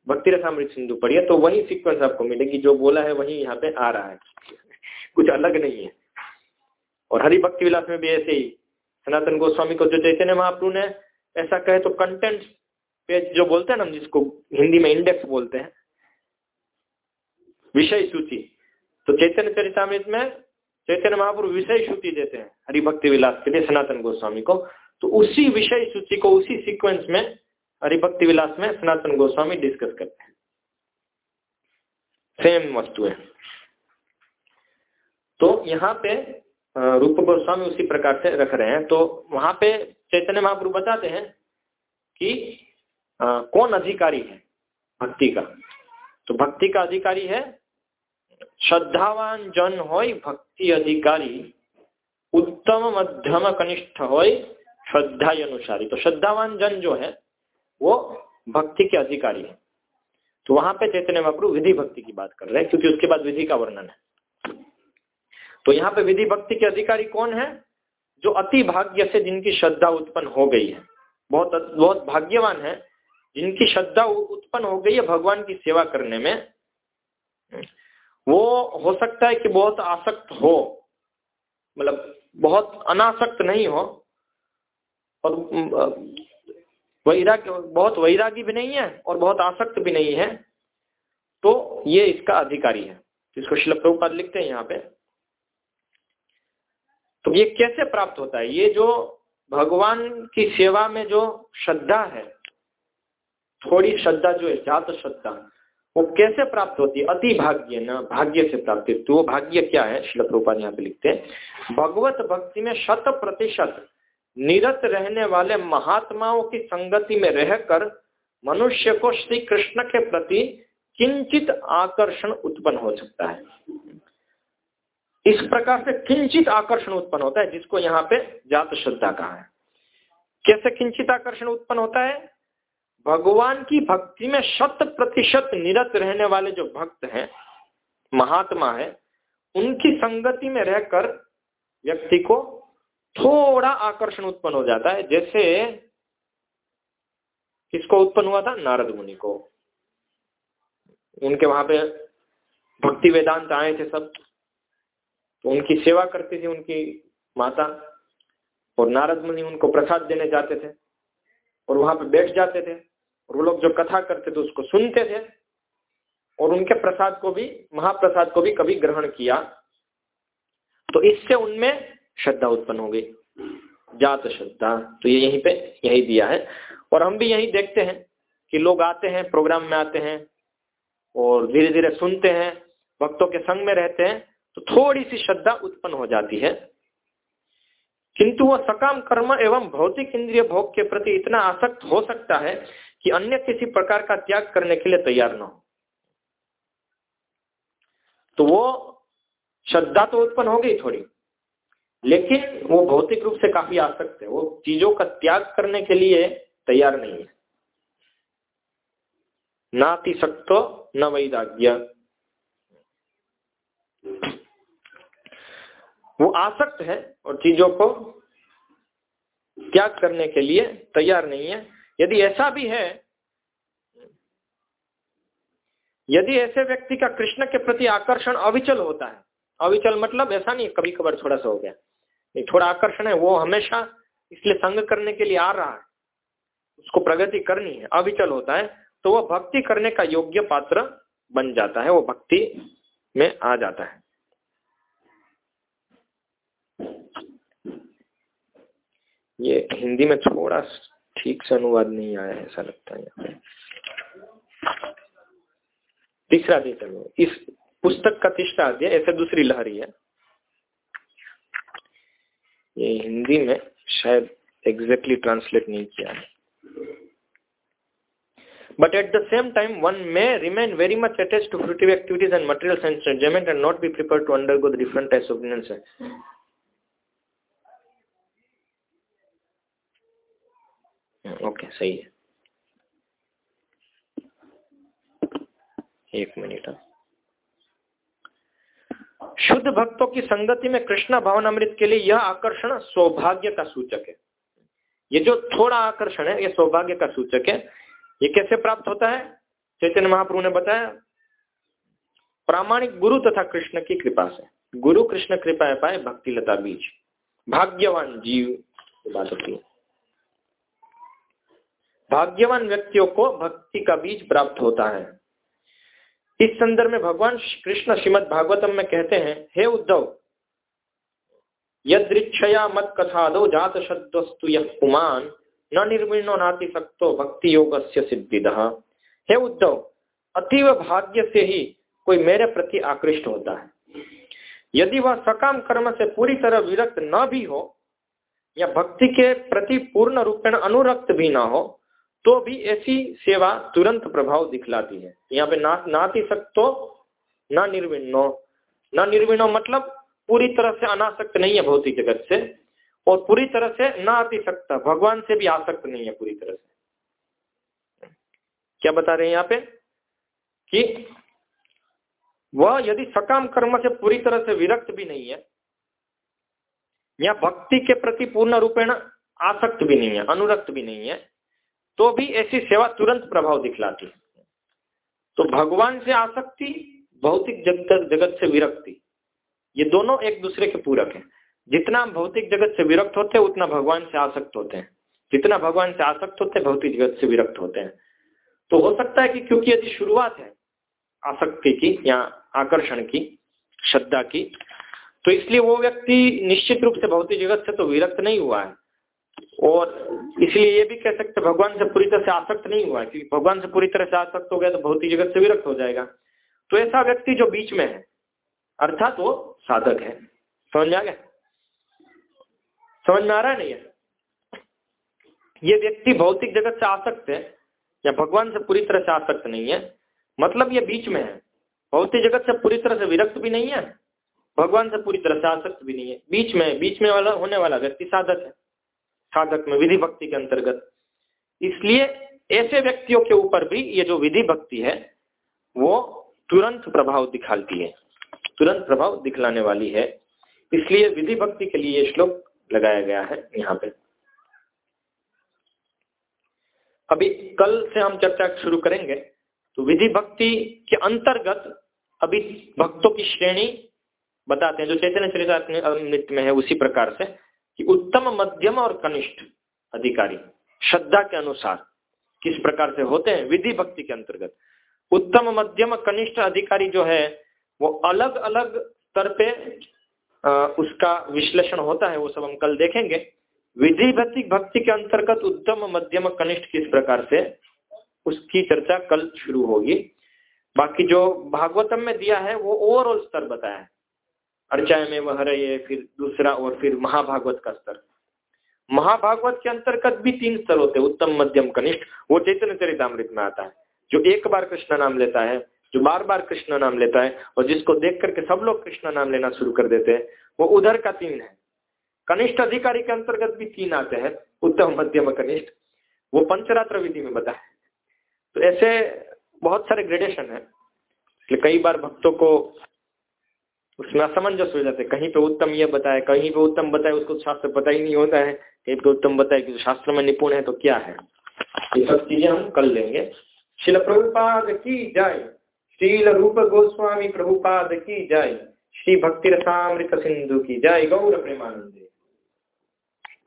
भक्ति रसामृत सिंधु पढ़िए तो वही सीक्वेंस आपको मिलेगी, जो बोला है वही यहाँ पे आ रहा है। कुछ अलग नहीं है। और हरि भक्ति विलास में भी ऐसे ही सनातन गोस्वामी को जो चैतन्य महाप्रभु ने ऐसा कहे तो कंटेंट पेज जो बोलते हैं ना जिसको हिंदी में इंडेक्स बोलते हैं, विषय सूची। तो चैतन्य चरितमृत में चैतन्य महापुरुष विषय सूची देते हैं, हरिभक्ति विलास के लिए सनातन गोस्वामी को। तो उसी विषय सूची को उसी सीक्वेंस में हरिभक्ति विलास में सनातन गोस्वामी डिस्कस करते हैं। सेम वस्तु है। तो यहाँ पे रूप गोस्वामी उसी प्रकार से रख रहे हैं। तो वहाँ पे चैतन्य महाप्रभु बताते हैं कि आ, कौन अधिकारी है? भक्ति का। तो भक्ति का अधिकारी है। श्रद्धावान जन हो भक्ति अधिकारी। उत्तम मध्यम कनिष्ठ हो श्रद्धा अनुसारी। तो श्रद्धावान जन जो है वो भक्ति के अधिकारी है। तो वहाँ पे चैतन्य महाप्रभु विधि भक्ति की बात कर रहे हैं क्योंकि उसके बाद विधि का वर्णन है। तो यहाँ पे विधि भक्ति के अधिकारी कौन है? जो अति भाग्य से जिनकी श्रद्धा उत्पन्न हो गई है। बहुत बहुत भाग्यवान है। जिनकी श्रद्धा उत्पन्न हो गई है भगवान की सेवा करने में। वो हो सकता है कि बहुत आसक्त हो मतलब बहुत अनासक्त नहीं हो, और वैराग्य, बहुत वैरागी भी नहीं है और बहुत आसक्त भी नहीं है तो ये इसका अधिकारी है। इसको शिल प्रभुपाद लिखते हैं यहाँ पे। तो ये कैसे प्राप्त होता है? ये जो भगवान की सेवा में जो श्रद्धा है थोड़ी श्रद्धा जो है जात श्रद्धा, वो कैसे प्राप्त होती? है अति भाग्य न, भाग्य से प्राप्त तो वो भाग्य क्या है? श्रील प्रभुपाद यहाँ पे लिखते हैं, भगवत भक्ति में शत प्रतिशत निरत रहने वाले महात्माओं की संगति में रहकर मनुष्य को श्री कृष्ण के प्रति किंचित आकर्षण उत्पन्न हो सकता है। इस प्रकार से किंचित आकर्षण उत्पन्न होता है, जिसको यहाँ पे जात श्रद्धा कहा है। कैसे किंचित आकर्षण उत्पन्न होता है? भगवान की भक्ति में शत प्रतिशत निरत रहने वाले जो भक्त हैं, महात्मा है, उनकी संगति में रहकर व्यक्ति को थोड़ा आकर्षण उत्पन्न हो जाता है। जैसे किसको उत्पन्न हुआ था? नारद मुनि को। उनके वहाँ पे भक्ति वेदांत आए थे सब तो उनकी सेवा करती थी उनकी माता, और नारद मुनि उनको प्रसाद देने जाते थे। और वहाँ पे बैठ जाते थे। और वो लोग जो कथा करते थे, उसको सुनते थे। और उनके प्रसाद को भी, महाप्रसाद को भी कभी ग्रहण किया। तो इससे उनमें श्रद्धा उत्पन्न हो गई जात श्रद्धा। तो ये यहीं पे, यही दिया है। और हम भी यही देखते हैं कि लोग आते हैं, प्रोग्राम में आते हैं और धीरे धीरे सुनते हैं, भक्तों के संग में रहते हैं तो थोड़ी सी श्रद्धा उत्पन्न हो जाती है। किंतु वह सकाम कर्म एवं भौतिक इंद्रिय भोग के प्रति इतना आसक्त हो सकता है कि अन्य किसी प्रकार का त्याग करने के लिए तैयार न हो। तो वो श्रद्धा तो उत्पन्न हो गई थोड़ी, लेकिन वो भौतिक रूप से काफ़ी आसक्त है। वो चीज़ों का त्याग करने के लिए तैयार नहीं है। नाति सक्तो न वैदाग्य वो आसक्त है और चीज़ों को त्याग करने के लिए तैयार नहीं है। यदि ऐसा भी है, यदि ऐसे व्यक्ति का कृष्ण के प्रति आकर्षण अविचल होता है, अविचल मतलब ऐसा नहीं कभी कभार थोड़ा सा हो गया। नहीं, थोड़ा आकर्षण है, वो हमेशा इसलिए संग करने के लिए आ रहा है। उसको प्रगति करनी है, अविचल होता है तो वह भक्ति करने का योग्य पात्र बन जाता है, वो भक्ति में आ जाता है। ये हिंदी में थोड़ा ठीक से अनुवाद नहीं आया है ऐसा लगता है यहाँ पे तीसरा अध्याय इस पुस्तक का तीसरा अध्याय ऐसे दूसरी लहरी है ये हिंदी में शायद एग्जैक्टली ट्रांसलेट नहीं किया है But at the same time, one may remain very much attached to fruitive activities and material sense enjoyment and not be prepared to undergo the different types of opinions. Okay सही है। एक मिनट शुद्ध भक्तों की संगति में कृष्ण अमृत के लिए यह आकर्षण सौभाग्य का सूचक है। ये जो थोड़ा आकर्षण है, ये सौभाग्य का सूचक है। ये कैसे प्राप्त होता है? चैतन्य महाप्रभु ने बताया, प्रामाणिक गुरु तथा कृष्ण की कृपा से। गुरु कृष्ण कृपा पाए भक्ति लता बीज। भाग्यवान जीव, बात होती है। भाग्यवान व्यक्तियों को भक्ति का बीज प्राप्त होता है। इस संदर्भ में भगवान कृष्ण श्रीमद भागवतम में कहते हैं, हे उद्धव यदृक्षया मत कथा दो जात शब्दस्तु यह न निर्विणो नाति भक्ति योग से सिद्धिद। हे उद्धव, अतीव भाग्य से ही कोई मेरे प्रति आकृष्ट होता है। यदि वह सकाम कर्म से पूरी तरह विरक्त न भी हो, या भक्ति के प्रति पूर्ण रूपेण अनुरक्त भी ना हो तो भी ऐसी सेवा तुरंत प्रभाव दिखलाती है। यहाँ पे ना नाति सकतो न निर्विणो न निर्विणो मतलब पूरी तरह से अनासक्त नहीं है भौतिक जगत से, और पूरी तरह से ना आती सकता। भगवान से भी आसक्त नहीं है पूरी तरह से। क्या बता रहे हैं यहाँ पे? कि वह यदि सकाम कर्म से पूरी तरह से विरक्त भी नहीं है, या भक्ति के प्रति पूर्ण रूपेण आसक्त भी नहीं है, अनुरक्त भी नहीं है तो भी ऐसी सेवा तुरंत प्रभाव दिखलाती तो भगवान से आसक्ति, भौतिक जगत जगत से विरक्ति, ये दोनों एक दूसरे के पूरक हैं। जितना हम भौतिक जगत से विरक्त होते हैं, उतना भगवान से आसक्त होते हैं। जितना भगवान से आसक्त होते हैं, भौतिक जगत से विरक्त होते हैं। तो हो सकता है कि क्योंकि यदि शुरुआत है आसक्ति की या आकर्षण की, श्रद्धा की तो इसलिए वो व्यक्ति निश्चित रूप से भौतिक जगत से तो विरक्त नहीं हुआ है। और इसलिए ये भी कह सकते भगवान से पूरी तरह से आसक्त नहीं हुआ क्योंकि भगवान से पूरी तरह से आसक्त हो गया तो भौतिक जगत से विरक्त हो जाएगा। तो ऐसा व्यक्ति जो बीच में है, अर्थात वो साधक है। समझ आ गया? समझ में आ रहा नहीं? है ये व्यक्ति भौतिक जगत से आसक्त है, या भगवान से पूरी तरह से आसक्त नहीं है मतलब ये बीच में है। भौतिक जगत से पूरी तरह से विरक्त भी नहीं है, भगवान से पूरी तरह से आसक्त भी नहीं है। बीच में बीच में वाला, होने वाला व्यक्ति साधक है। साधक में विधि भक्ति के अंतर्गत। इसलिए ऐसे व्यक्तियों के ऊपर भी ये जो विधि भक्ति है, वो तुरंत प्रभाव दिखाती है। तुरंत प्रभाव दिखलाने वाली है। इसलिए विधि भक्ति के लिए ये श्लोक लगाया गया है यहाँ पे। अभी कल से हम चर्चा शुरू करेंगे तो विधि भक्ति के अंतर्गत अभी भक्तों की श्रेणी बताते हैं। जो चैतन्य चरित में है, उसी प्रकार से कि उत्तम मध्यम और कनिष्ठ अधिकारी, श्रद्धा के अनुसार किस प्रकार से होते हैं, विधि भक्ति के अंतर्गत। उत्तम, मध्यम, कनिष्ठ अधिकारी जो है, वो अलग अलग स्तर पे उसका विश्लेषण होता है, वो सब हम कल देखेंगे। विधि भक्ति भक्ति के अंतर्गत उत्तम, मध्यम, कनिष्ठ किस प्रकार से, उसकी चर्चा कल शुरू होगी। बाकी जो भागवतम में दिया है, वो ओवरऑल स्तर बताया है। अर्चाय में वह रहे फिर दूसरा और फिर महाभागवत का स्तर। महाभागवत के अंतर्गत भी तीन स्तर होते हैं, उत्तम, मध्यम, कनिष्ठ। वो चैतन्य चरितमृत में आता है, जो एक बार कृष्ण नाम लेता है, जो बार बार कृष्ण नाम लेता है, और जिसको देख करके सब लोग कृष्ण नाम लेना शुरू कर देते हैं, वो उधर का तीन है। कनिष्ठ अधिकारी के अंतर्गत भी तीन आते हैं, उत्तम, मध्यम कनिष्ठ। वो पंचरात्र विधि में बताए तो ऐसे बहुत सारे ग्रेडेशन है। कई बार भक्तों को उसमें असमंजस हो जाते कहीं पे उत्तम यह बताए, कहीं पे उत्तम बताए, उसको शास्त्र पता ही नहीं होता है। कहीं पे उत्तम बताए कि शास्त्र में निपुण है तो क्या है? ये सब चीज़ें हम कर लेंगे। शिल प्रभुपाद की जाए शील रूप गोस्वामी प्रभुपाद की जाए श्री भक्ति रसामृत सिंधु की जय। गौर प्रेमानंद।